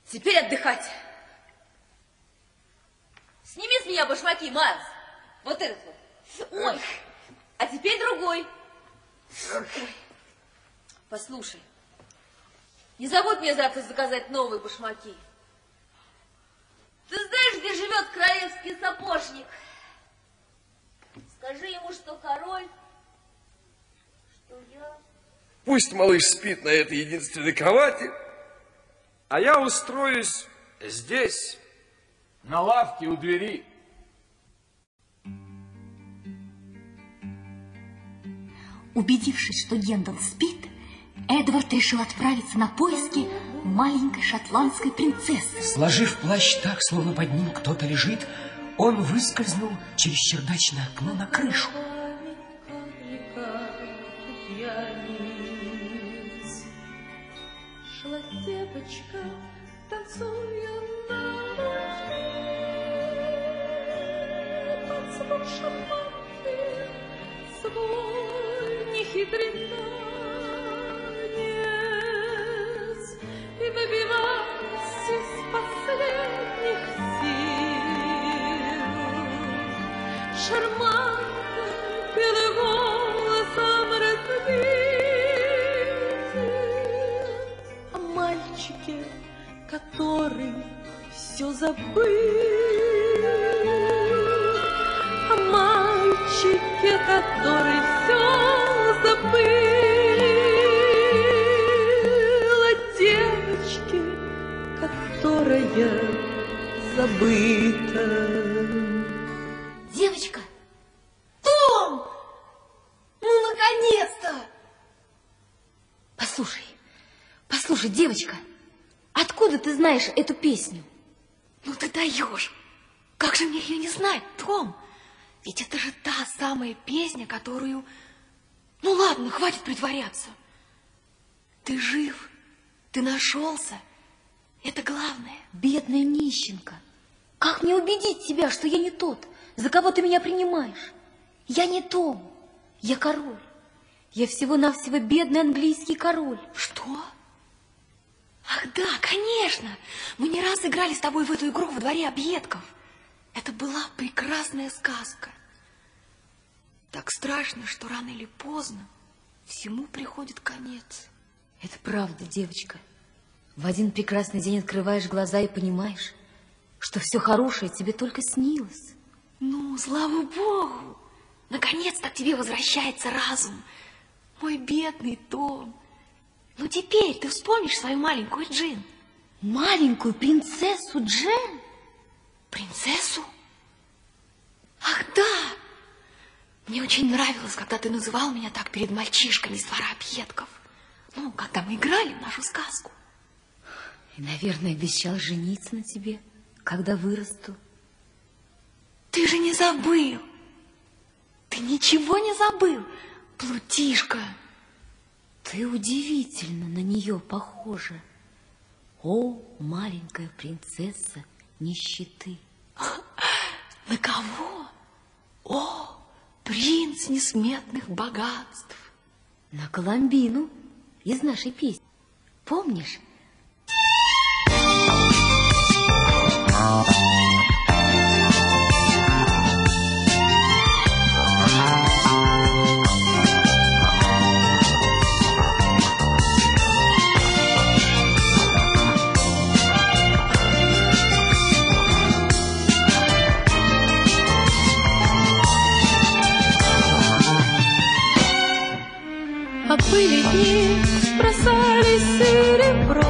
теперь отдыхать. Сними с меня башмаки, Майлз. Вот этот вот. Ой, а теперь другой. Ой. Послушай, не забудь мне завтра заказать новые башмаки. Ты знаешь, где живет королевский сапожник? Скажи ему, что король, что я... Пусть малыш спит на этой единственной кровати, а я устроюсь здесь, на лавке у двери. Убедившись, что Гендон спит, Эдвард решил отправиться на поиски маленькой шотландской принцессы. Сложив плащ так, словно под ним кто-то лежит, он выскользнул через чердачное окно на крышу. Шла девочка, танцуя на под звук шарманки, свой нехитрый шарманка пела голосом разбитым. О мальчике, который все забыл, о мальчике, который все забыл, о девочке, которая забыта. Девочка, откуда ты знаешь эту песню? Ну ты даешь! Как же мне ее не знать, Том? Ведь это же та самая песня, которую... Ну ладно, хватит притворяться. Ты жив, ты нашелся, Это главное. Бедная нищенка. Как мне убедить тебя, что я не тот, за кого ты меня принимаешь? Я не Том, я король. Я всего-навсего бедный английский король. Что? Ах да, конечно. Мы не раз играли с тобой в эту игру во дворе объедков. Это была прекрасная сказка. Так страшно, что рано или поздно всему приходит конец. Это правда, девочка. В один прекрасный день открываешь глаза и понимаешь, что все хорошее тебе только снилось. Ну, слава богу, наконец-то к тебе возвращается разум. Мой бедный Том. Ну, теперь ты вспомнишь свою маленькую Джин. Маленькую принцессу Джин? Принцессу? Ах, да! Мне очень нравилось, когда ты называл меня так перед мальчишками из двора объедков. Ну, когда мы играли в нашу сказку. И, наверное, обещал жениться на тебе, когда вырасту. Ты же не забыл. Ты ничего не забыл, Плутишка. Ты удивительно на нее похожа. О, маленькая принцесса нищеты. На кого? О, принц несметных богатств. На Коломбину из нашей песни. Помнишь? А были дни, бросали серебро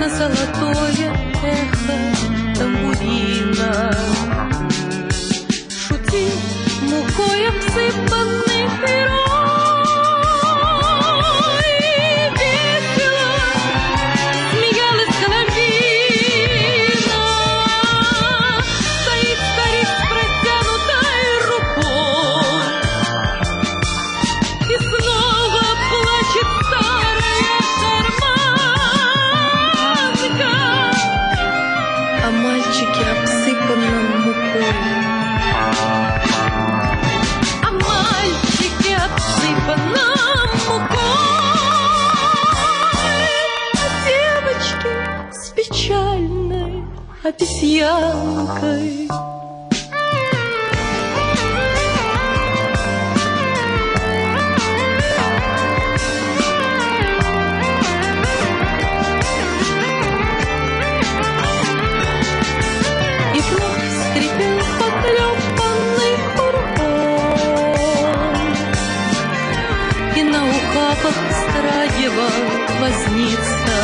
На золотое эхо тамбурина. Шутил мукой обсыпанный обезьянкой ухабах страгивал возница.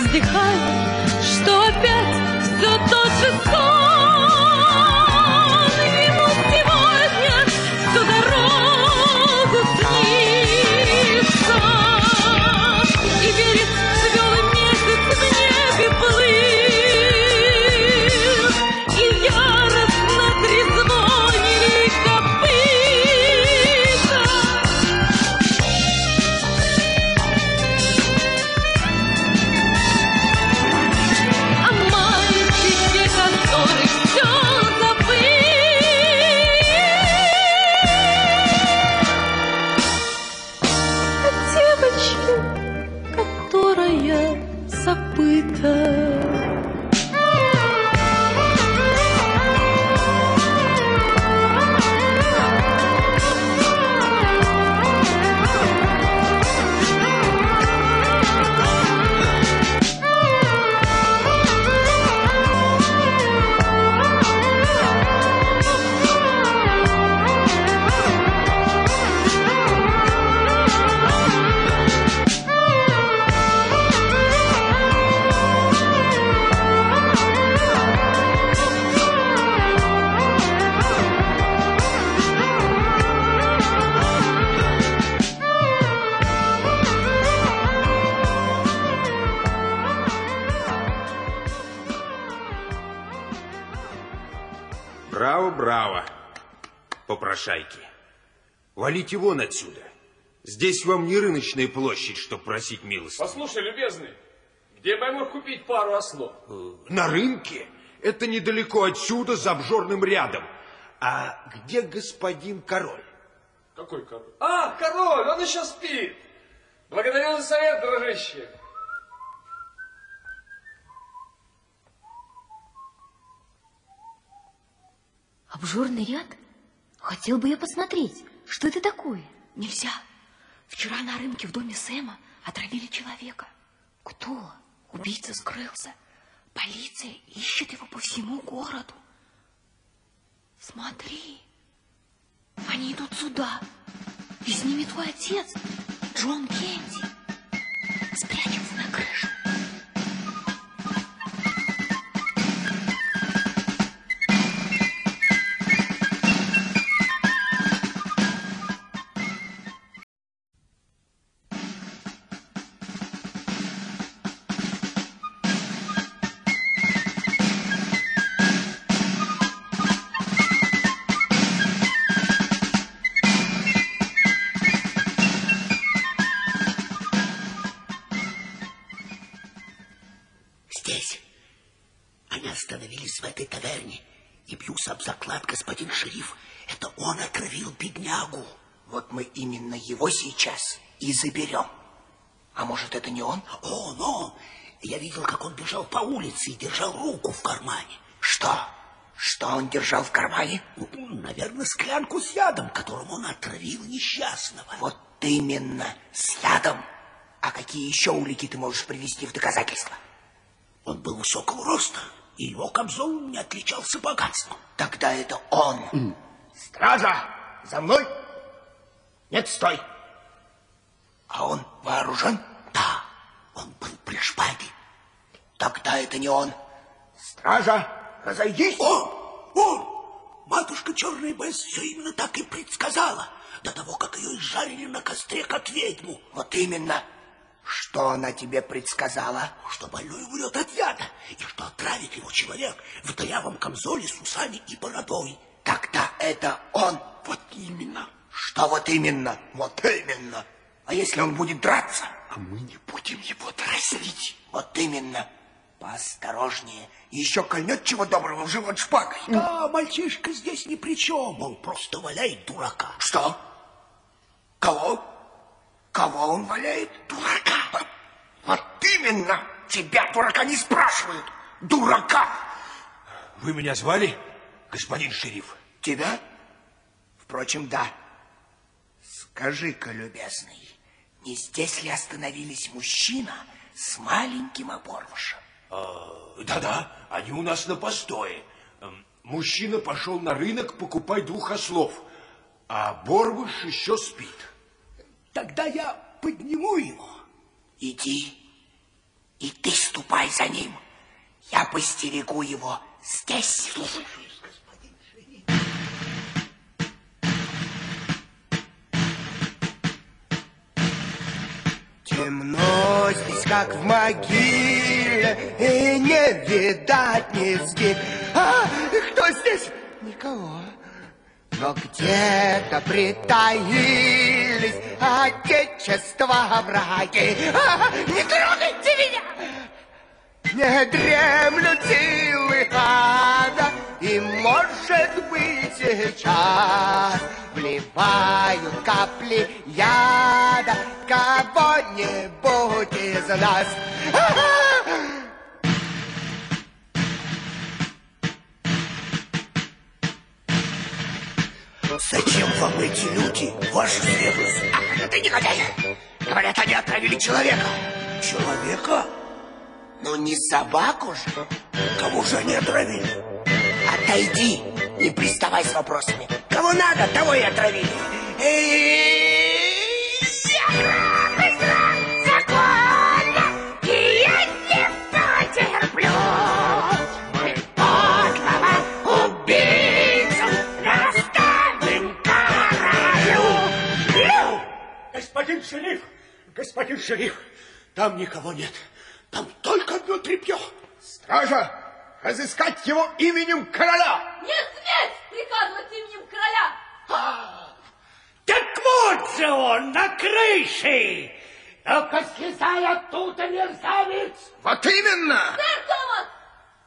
Вздыхая, вон отсюда. Здесь вам не рыночная площадь, чтобы просить милости. Послушай, любезный, где бы я мог купить пару ослов? На рынке? Это недалеко отсюда, за обжорным рядом. А где господин король? Какой король? А, король, он еще спит. Благодарю за совет, дружище. Обжорный ряд? Хотел бы я посмотреть, что это такое. Нельзя. Вчера на рынке в доме Сэма отравили человека. Кто? Убийца скрылся. Полиция ищет его по всему городу. Смотри, они идут сюда. И с ними твой отец, Джон Кенди. Спрячемся на крыше. Остановились в этой таверне. И бьюсь об заклад, господин шериф. Это он отравил беднягу. Вот мы именно его сейчас и заберем. А может, это не он? О, но! Я видел, как он бежал по улице и держал руку в кармане. Что? Что он держал в кармане? Ну, наверное, склянку с ядом, которым он отравил несчастного. Вот именно, с ядом. А какие еще улики ты можешь привести в доказательство? Он был высокого роста, и его камзол не отличался богатством. Тогда это он. Стража, за мной. Нет, стой. А он вооружен? Да, он был при шпаге. Тогда это не он. Стража, разойдись. О, о, матушка Черная Бесс все именно так и предсказала, до того, как ее изжарили на костре, как ведьму. Вот именно. Что она тебе предсказала? Что больной умрет от яда, и что отравит его человек в дырявом камзоле с усами и бородой. Тогда это он. Вот именно. Что вот именно? Вот именно. А если он будет драться? А мы не будем его дразнить. Вот именно. Поосторожнее. Еще кольнет чего доброго в живот шпагой. Да, мальчишка здесь ни при чем. Он просто валяет дурака. Что? Кого? Кого он валяет? Дурака. Вот именно. Тебя, дурака, не спрашивают. Дурака. Вы меня звали, господин шериф? Тебя? Впрочем, да. Скажи-ка, любезный, не здесь ли остановились мужчина с маленьким оборвышем? А, Да-да, они у нас на постое. Эм, Мужчина пошел на рынок покупать двух ослов, а Борвыш еще спит. Тогда я подниму его. Иди, и ты ступай за ним. Я постерегу его здесь. Темно здесь, как в могиле, и не видать низги. А, кто здесь? Никого. Но где-то притаились отечества враги. А, не трогайте меня! Не дремлют силы ада, и, может быть, сейчас вливают капли яда кого-нибудь из нас. Зачем вам эти люди, ваша светлость? А, ты негодяй! Говорят, они отравили человека. Человека? Ну, не собаку же. Кого же они отравили? Отойди, не приставай с вопросами. Кого надо, того и отравили. Эй, господин шериф, там никого нет. Там только одно тряпье. Стража, разыскать его именем короля. Нет, нет, приказывать именем короля. Так вот, же он, на крыше! Ну-ка, слезай оттуда, мерзавец! Вот именно! Сэр Томас!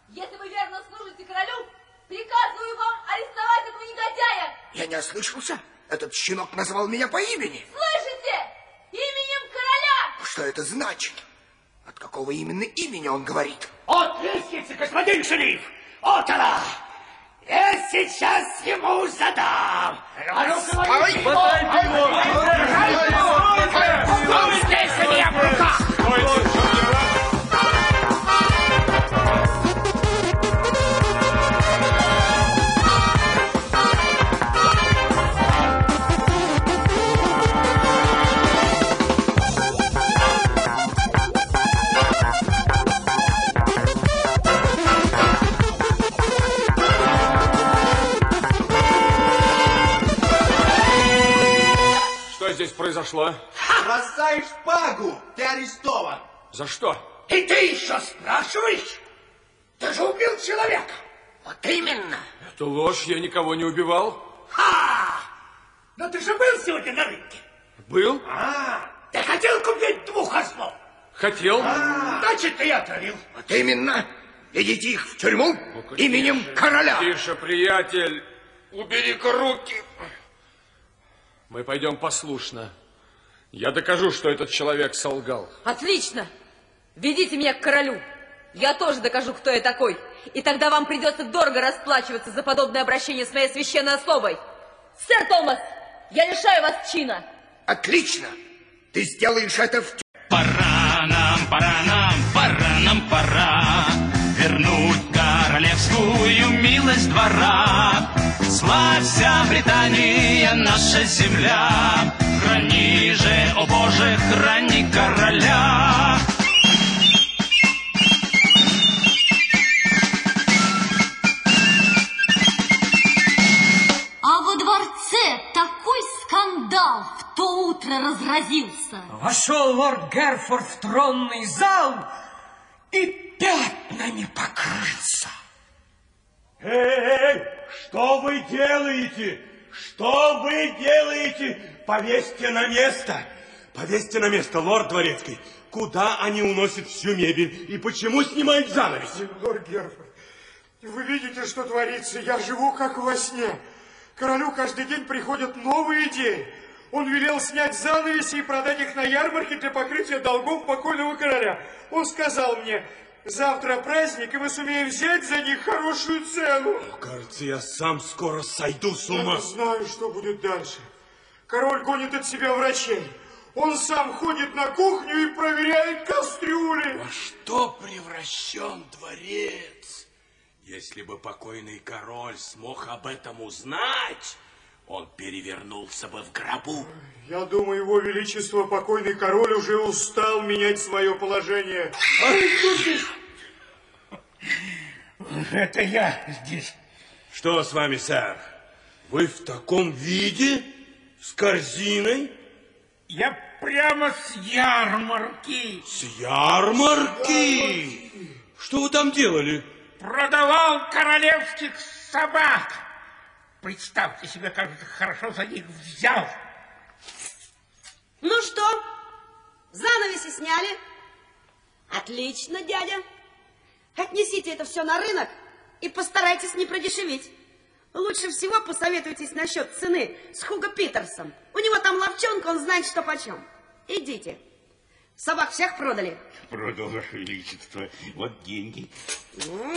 Если вы верно служите королю, приказываю вам арестовать этого негодяя! Я не ослышался. Этот щенок назвал меня по имени. Слышите? Именем! Что это значит? От какого именно имени он говорит? От лестницы, господин шериф! Вот она! Я сейчас ему задам! А ну-ка, Стой! Хватайте его! Стой здесь, у меня в руках! Что здесь произошло? Бросай шпагу! Ты арестован! За что? И ты еще спрашиваешь? Ты же убил человека! Вот именно! Это ложь, я никого не убивал. Ха! Но ты же был сегодня на рынке. Был? А, ты хотел купить двух ослов? Хотел. Значит, ты отравил. Вот именно. Ведите их в тюрьму именем короля. Тише, приятель. Убери-ка руки. Мы пойдем послушно. Я докажу, что этот человек солгал. Отлично! Ведите меня к королю. Я тоже докажу, кто я такой. И тогда вам придется дорого расплачиваться за подобное обращение с моей священной особой. Сэр Томас, я лишаю вас чина. Отлично. Ты сделаешь это в Пора нам, пора нам, пора нам, пора Вернуть королевскую милость двора Славься, Британия, наша земля Храни же, о Боже, храни короля А во дворце такой скандал в то утро разразился. Вошел лорд Герфорд в тронный зал и пятнами покрылся. Эй, что вы делаете? Что вы делаете? Повесьте на место. Повесьте на место, лорд Дворецкий. Куда они уносят всю мебель и почему снимают занавес? Лорд Герфорд, вы видите, что творится? Я живу как во сне. Королю каждый день приходят новые идеи. Он велел снять занавеси и продать их на ярмарке для покрытия долгов покойного короля. Он сказал мне, завтра праздник, и мы сумеем взять за них хорошую цену. Кажется, я сам скоро сойду с ума. Я не знаю, что будет дальше. Король гонит от себя врачей. Он сам ходит на кухню и проверяет кастрюли. Во что превращен дворец? Если бы покойный король смог об этом узнать, он перевернулся бы в гробу. Я думаю, его величество покойный король уже устал менять свое положение. Это я здесь. Что с вами, сэр? Вы в таком виде? С корзиной? Я прямо с ярмарки. С ярмарки? Что вы там делали? Продавал королевских собак. Представьте себе, как же хорошо за них взял. Ну что, занавеси сняли? Отлично, дядя. Отнесите это все на рынок и постарайтесь не продешевить. Лучше всего посоветуйтесь насчет цены с Хуго Питерсом. У него там ловчонка, он знает, что почем. Идите. Собак всех продали? Продал, Ваше Величество. Вот деньги. Ну,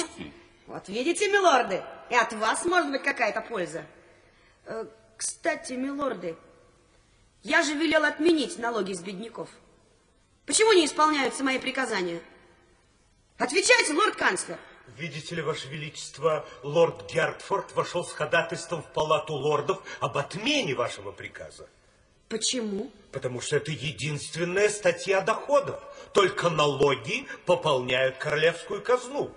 вот видите, милорды, и от вас может быть какая-то польза. Э, Кстати, милорды, я же велел отменить налоги с бедняков. Почему не исполняются мои приказания? Отвечайте, лорд-канцлер. Видите ли, Ваше Величество, лорд Гертфорд вошел с ходатайством в палату лордов об отмене вашего приказа. Почему? Потому что это единственная статья доходов. Только налоги пополняют королевскую казну.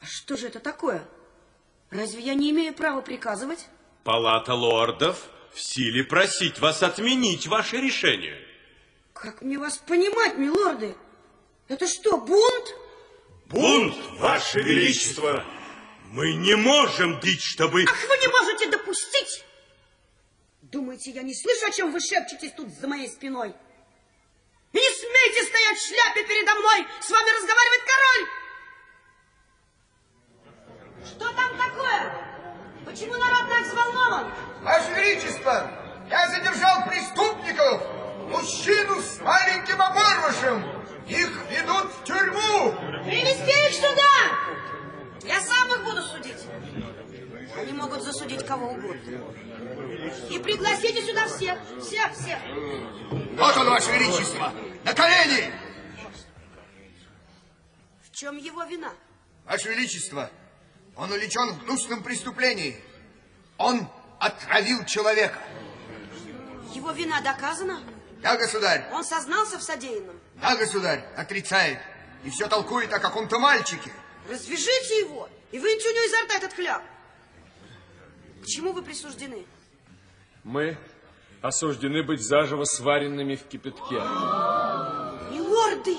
А что же это такое? Разве я не имею права приказывать? Палата лордов в силе просить вас отменить ваше решение. Как мне вас понимать, милорды? Это что, бунт? Бунт, Ваше Величество! Мы не можем бить, чтобы... Ах, вы не можете допустить! Думаете, я не слышу, о чем вы шепчетесь тут за моей спиной? И не смейте стоять в шляпе передо мной! С вами разговаривает король! Что там такое? Почему народ так взволнован? Ваше Величество, я задержал преступников, мужчину с маленьким оборвышем. Их ведут в тюрьму. Привести их сюда! Я сам их буду судить. Они могут засудить кого угодно. И пригласите сюда всех, всех, всех. Вот он, Ваше Величество, на колени! В чем его вина? Ваше Величество, он уличен в гнусном преступлении. Он отравил человека. Его вина доказана? Да, государь. Он сознался в содеянном? Да, государь, отрицает. И все толкует о каком-то мальчике. Развяжите его и выньте у него изо рта этот хляб. К чему вы присуждены? Мы осуждены быть заживо сваренными в кипятке. Милорды,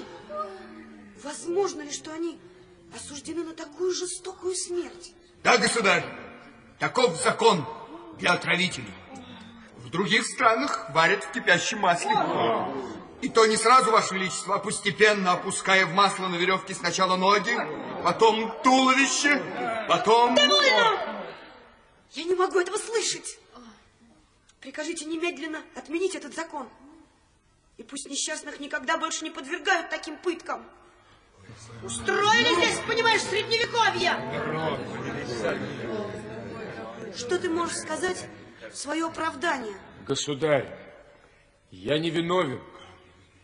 возможно ли, что они осуждены на такую жестокую смерть? Да, государь, таков закон для отравителей. В других странах варят в кипящем масле. И то не сразу, Ваше Величество, а постепенно опуская в масло на веревке сначала ноги, потом туловище, потом... Довольно! Я не могу этого слышать. Прикажите немедленно отменить этот закон. И пусть несчастных никогда больше не подвергают таким пыткам. Устроили здесь, понимаешь, средневековье. Что ты можешь сказать в свое оправдание? Государь, я не виновен.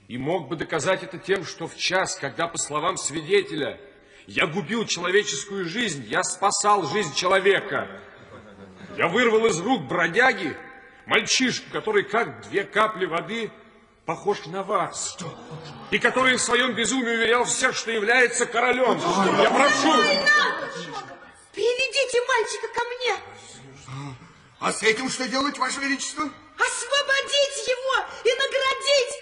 И мог бы доказать это тем, что в час, когда, по словам свидетеля, я губил человеческую жизнь, я спасал жизнь человека. Я вырвал из рук бродяги мальчишку, который, как две капли воды, похож на вас. И который в своем безумии уверял всех, что является королем. Я прошу... Приведите мальчика ко мне. А с этим что делать, Ваше Величество? Освободить его и наградить.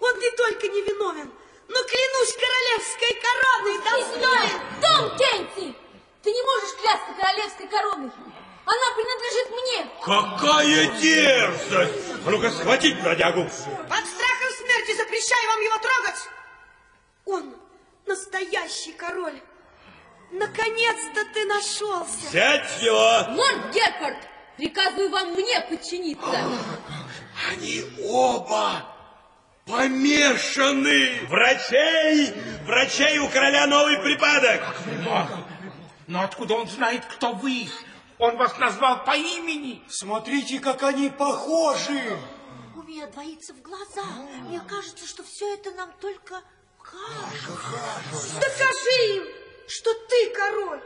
Он не только не виновен, но, клянусь королевской короной, достоин. Том Кенти, ты не можешь клясться королевской короной. Она принадлежит мне. Какая дерзость! А ну-ка, схватить бродягу! Под страхом смерти запрещаю вам его трогать. Он настоящий король. Наконец-то ты нашелся. Взять его! Лорд Герфорд, приказываю вам мне подчиниться. Они оба помешаны! Врачей! Врачей у короля новый припадок! Но откуда он знает, кто вы? Он вас назвал по имени. Смотрите, как они похожи. У меня двоится в глазах. Мне кажется, что все это нам только кажется. Докажи им, что ты король.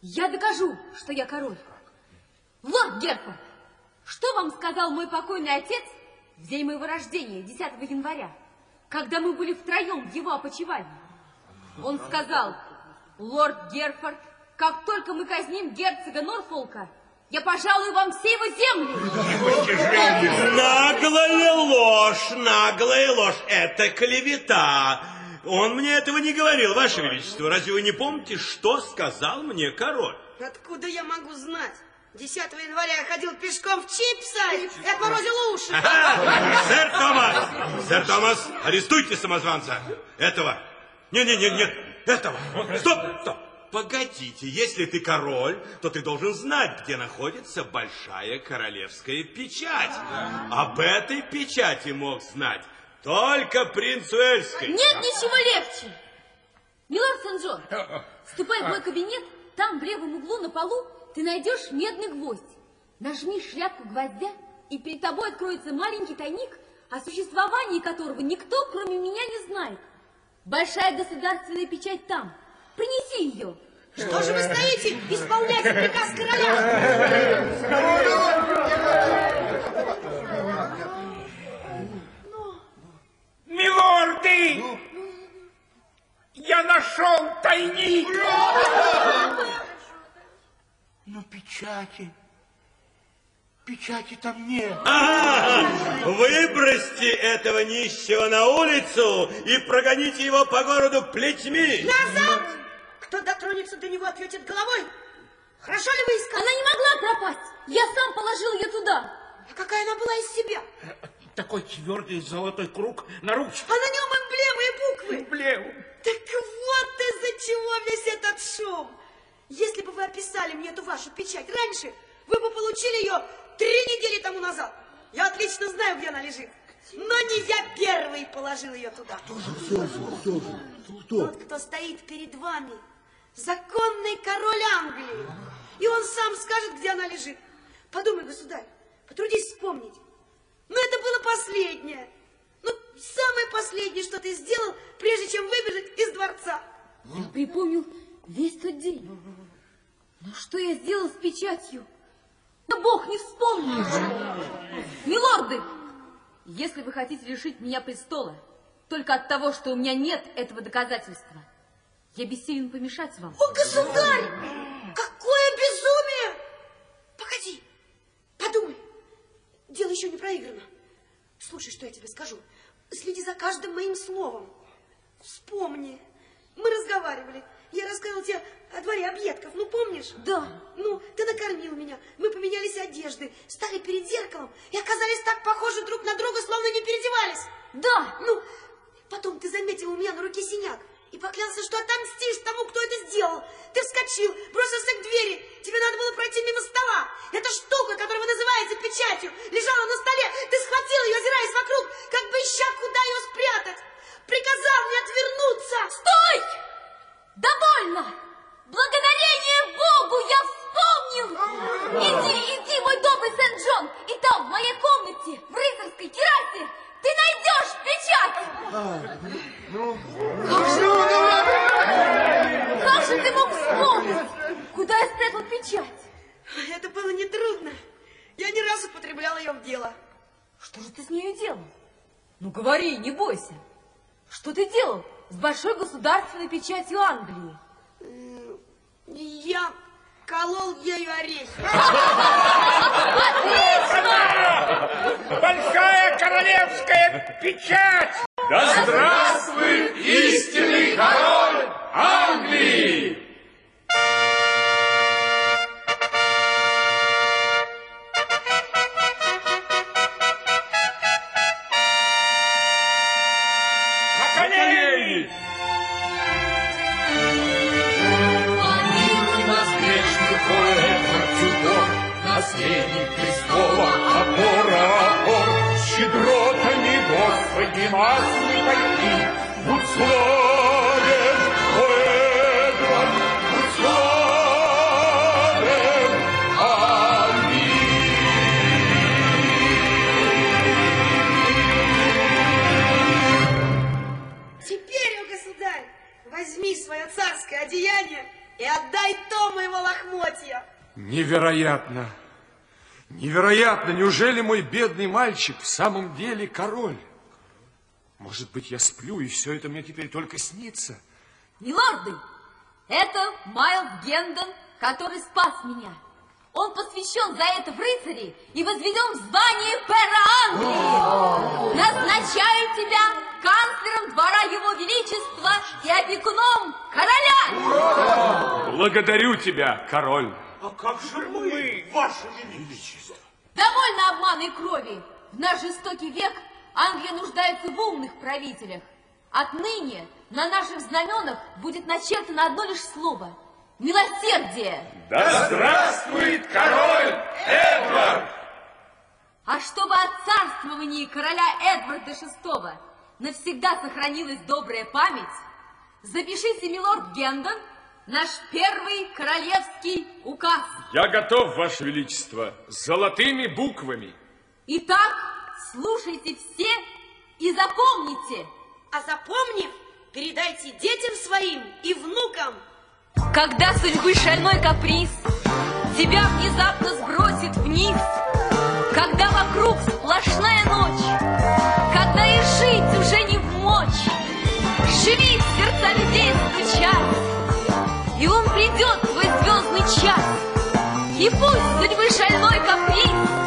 Я докажу, что я король. Лорд Герфорд, что вам сказал мой покойный отец в день моего рождения, 10 января, когда мы были втроем в его опочивании? Он сказал, лорд Герфорд, как только мы казним герцога Норфолка, я пожалую вам все его земли. Наглая ложь, наглая ложь. Это клевета. Он мне этого не говорил, Ваше Величество. Разве вы не помните, что сказал мне король? Откуда я могу знать? 10 января я ходил пешком в Чипсайд и отморозил уши. Ага. Сэр Томас! Сэр Томас, арестуйте самозванца. Этого. Не-не-не, нет, этого. Стоп, стоп. Погодите, если ты король, то ты должен знать, где находится большая королевская печать. Об этой печати мог знать только принц Уэльский. Нет ничего легче. Милорд Сен-Джон, ступай в мой кабинет, там в левом углу на полу ты найдешь медный гвоздь. Нажми шляпку гвоздя, и перед тобой откроется маленький тайник, о существовании которого никто, кроме меня, не знает. Большая государственная печать там. Принеси ее. Что же вы стоите? Исполняйте приказ короля. Милорды! Я нашел тайник! Но печати... Печати там нет. Ага, выбросьте этого нищего на улицу и прогоните его по городу плетьми. Назад! Кто дотронется до него, ответит головой. Хорошо ли вы искали? Она не могла пропасть. Я сам положил ее туда. А какая она была из себя? Такой твердый золотой круг на ручке. А на нем эмблемы и буквы. Эмблемы. Так вот из-за чего весь этот шум. Если бы вы описали мне эту вашу печать раньше, вы бы получили ее три недели тому назад. Я отлично знаю, где она лежит. Но не я первый положил ее туда. Кто же, кто же, кто же? Тот, кто стоит перед вами, законный король Англии. И он сам скажет, где она лежит. Подумай, государь, потрудись вспомнить. Ну, это было последнее. Ну, самое последнее, что ты сделал, прежде чем выбежать из дворца. Я припомнил весь тот день. Но что я сделал с печатью? Да Бог не вспомнит. Милорды, если вы хотите лишить меня престола только от того, что у меня нет этого доказательства, я бессилен помешать вам. О, государь! Какое безумие! Погоди, подумай. Дело еще не проиграно. Слушай, что я тебе скажу. Следи за каждым моим словом. Вспомни. Мы разговаривали. Я рассказывал тебе о дворе объедков, ну помнишь? Да. Ну, ты накормил меня, мы поменялись одежды, стали перед зеркалом и оказались так похожи друг на друга, словно не переодевались. Да. Ну, потом ты заметил у меня на руке синяк и поклялся, что отомстишь тому, кто это сделал. Ты вскочил, бросился к двери, тебе надо было пройти мимо стола. Эта штука, которая называется печатью, лежала на столе. Ты схватил ее, озираясь вокруг, как бы ища, куда ее спрятать. Приказал мне отвернуться. Стой! Довольно! Благодарение Богу я вспомнил! Иди, иди, мой добрый Сент-Джон, и там, в моей комнате, в рыцарской террасе, ты найдешь печать! Ну, Как же ты мог вспомнить, куда я спрятал печать? Это было нетрудно. Я не раз употребляла ее в дело. Что же ты с нею делал? Ну, говори, не бойся. Что ты делал с большой государственной печатью Англии? Я колол ею орехи. Большая королевская печать! Да здравствует истинный король Англии! Наследник престола, опора опор, щедротами, Господи, нас не пойти. Будь славен, о Эдвард, будь славен, Теперь, о государь, возьми свое царское одеяние и отдай то моего лохмотья. Невероятно! Невероятно! Неужели мой бедный мальчик в самом деле король? Может быть, я сплю, и все это мне теперь только снится? Милорды, это Майлз Гендон, который спас меня. Он посвящен за это в рыцари и возведен в звание пэра Англии. Назначаю тебя канцлером двора его величества и опекуном короля. Благодарю тебя, король. А как же мы, ваше величество? Довольно обмана и крови. В наш жестокий век Англия нуждается в умных правителях. Отныне на наших знаменах будет начертано одно лишь слово – милосердие. Да здравствует король Эдвард! А чтобы от царствования короля Эдварда VI навсегда сохранилась добрая память, запишите, милорд Гендон, наш первый королевский указ. Я готов, Ваше Величество, с золотыми буквами. Итак, слушайте все и запомните. А запомнив, передайте детям своим и внукам. Когда судьбы шальной каприз тебя внезапно сбросит вниз, когда вокруг сплошная ночь, когда и жить уже не в мочь, живи в сердца людей стучать, придет в свой звездный час, и пусть судьбы шальной каприз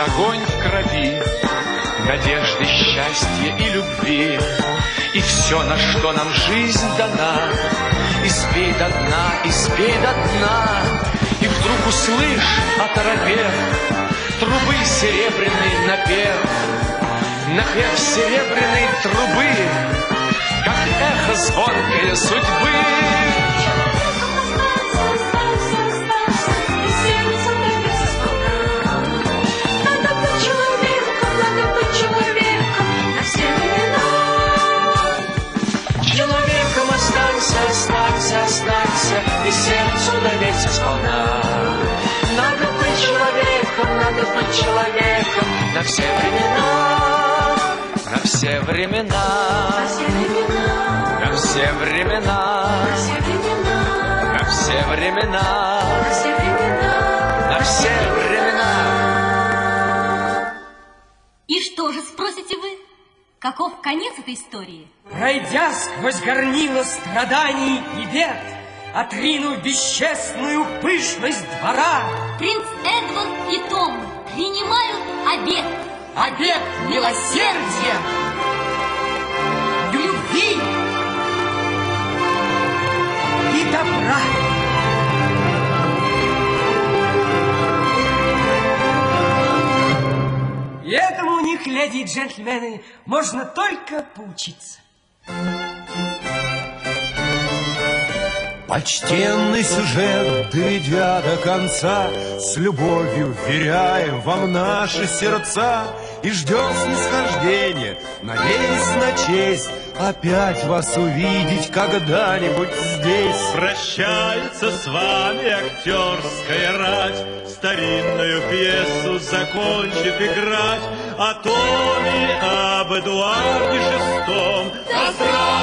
огонь в крови, Надежды, счастья и любви. И все, на что нам жизнь дана, Испей до дна, испей до дна, И вдруг услышь, оторопев, Трубы серебряный напев, Напев серебряной трубы, Как эхо звонкое судьбы. Доверься сполна. Надо быть человеком, надо быть человеком На все времена, на все времена, на все времена, на все времена, на все времена. И что же, спросите вы, каков конец этой истории? Пройдя сквозь горнило страданий и бед, Отринув бесчестную пышность двора, Принц Эдвард и Том принимают обед. Обед милосердия, любви и добра. И этому у них, леди и джентльмены, можно только поучиться. Почтенный сюжет, доведя до конца, С любовью вверяем вам наши сердца И ждем снисхождения, надеясь на честь Опять вас увидеть когда-нибудь здесь. Прощается с вами актерская рать Старинную пьесу закончит играть. О Томе, об Эдуарде Шестом. Да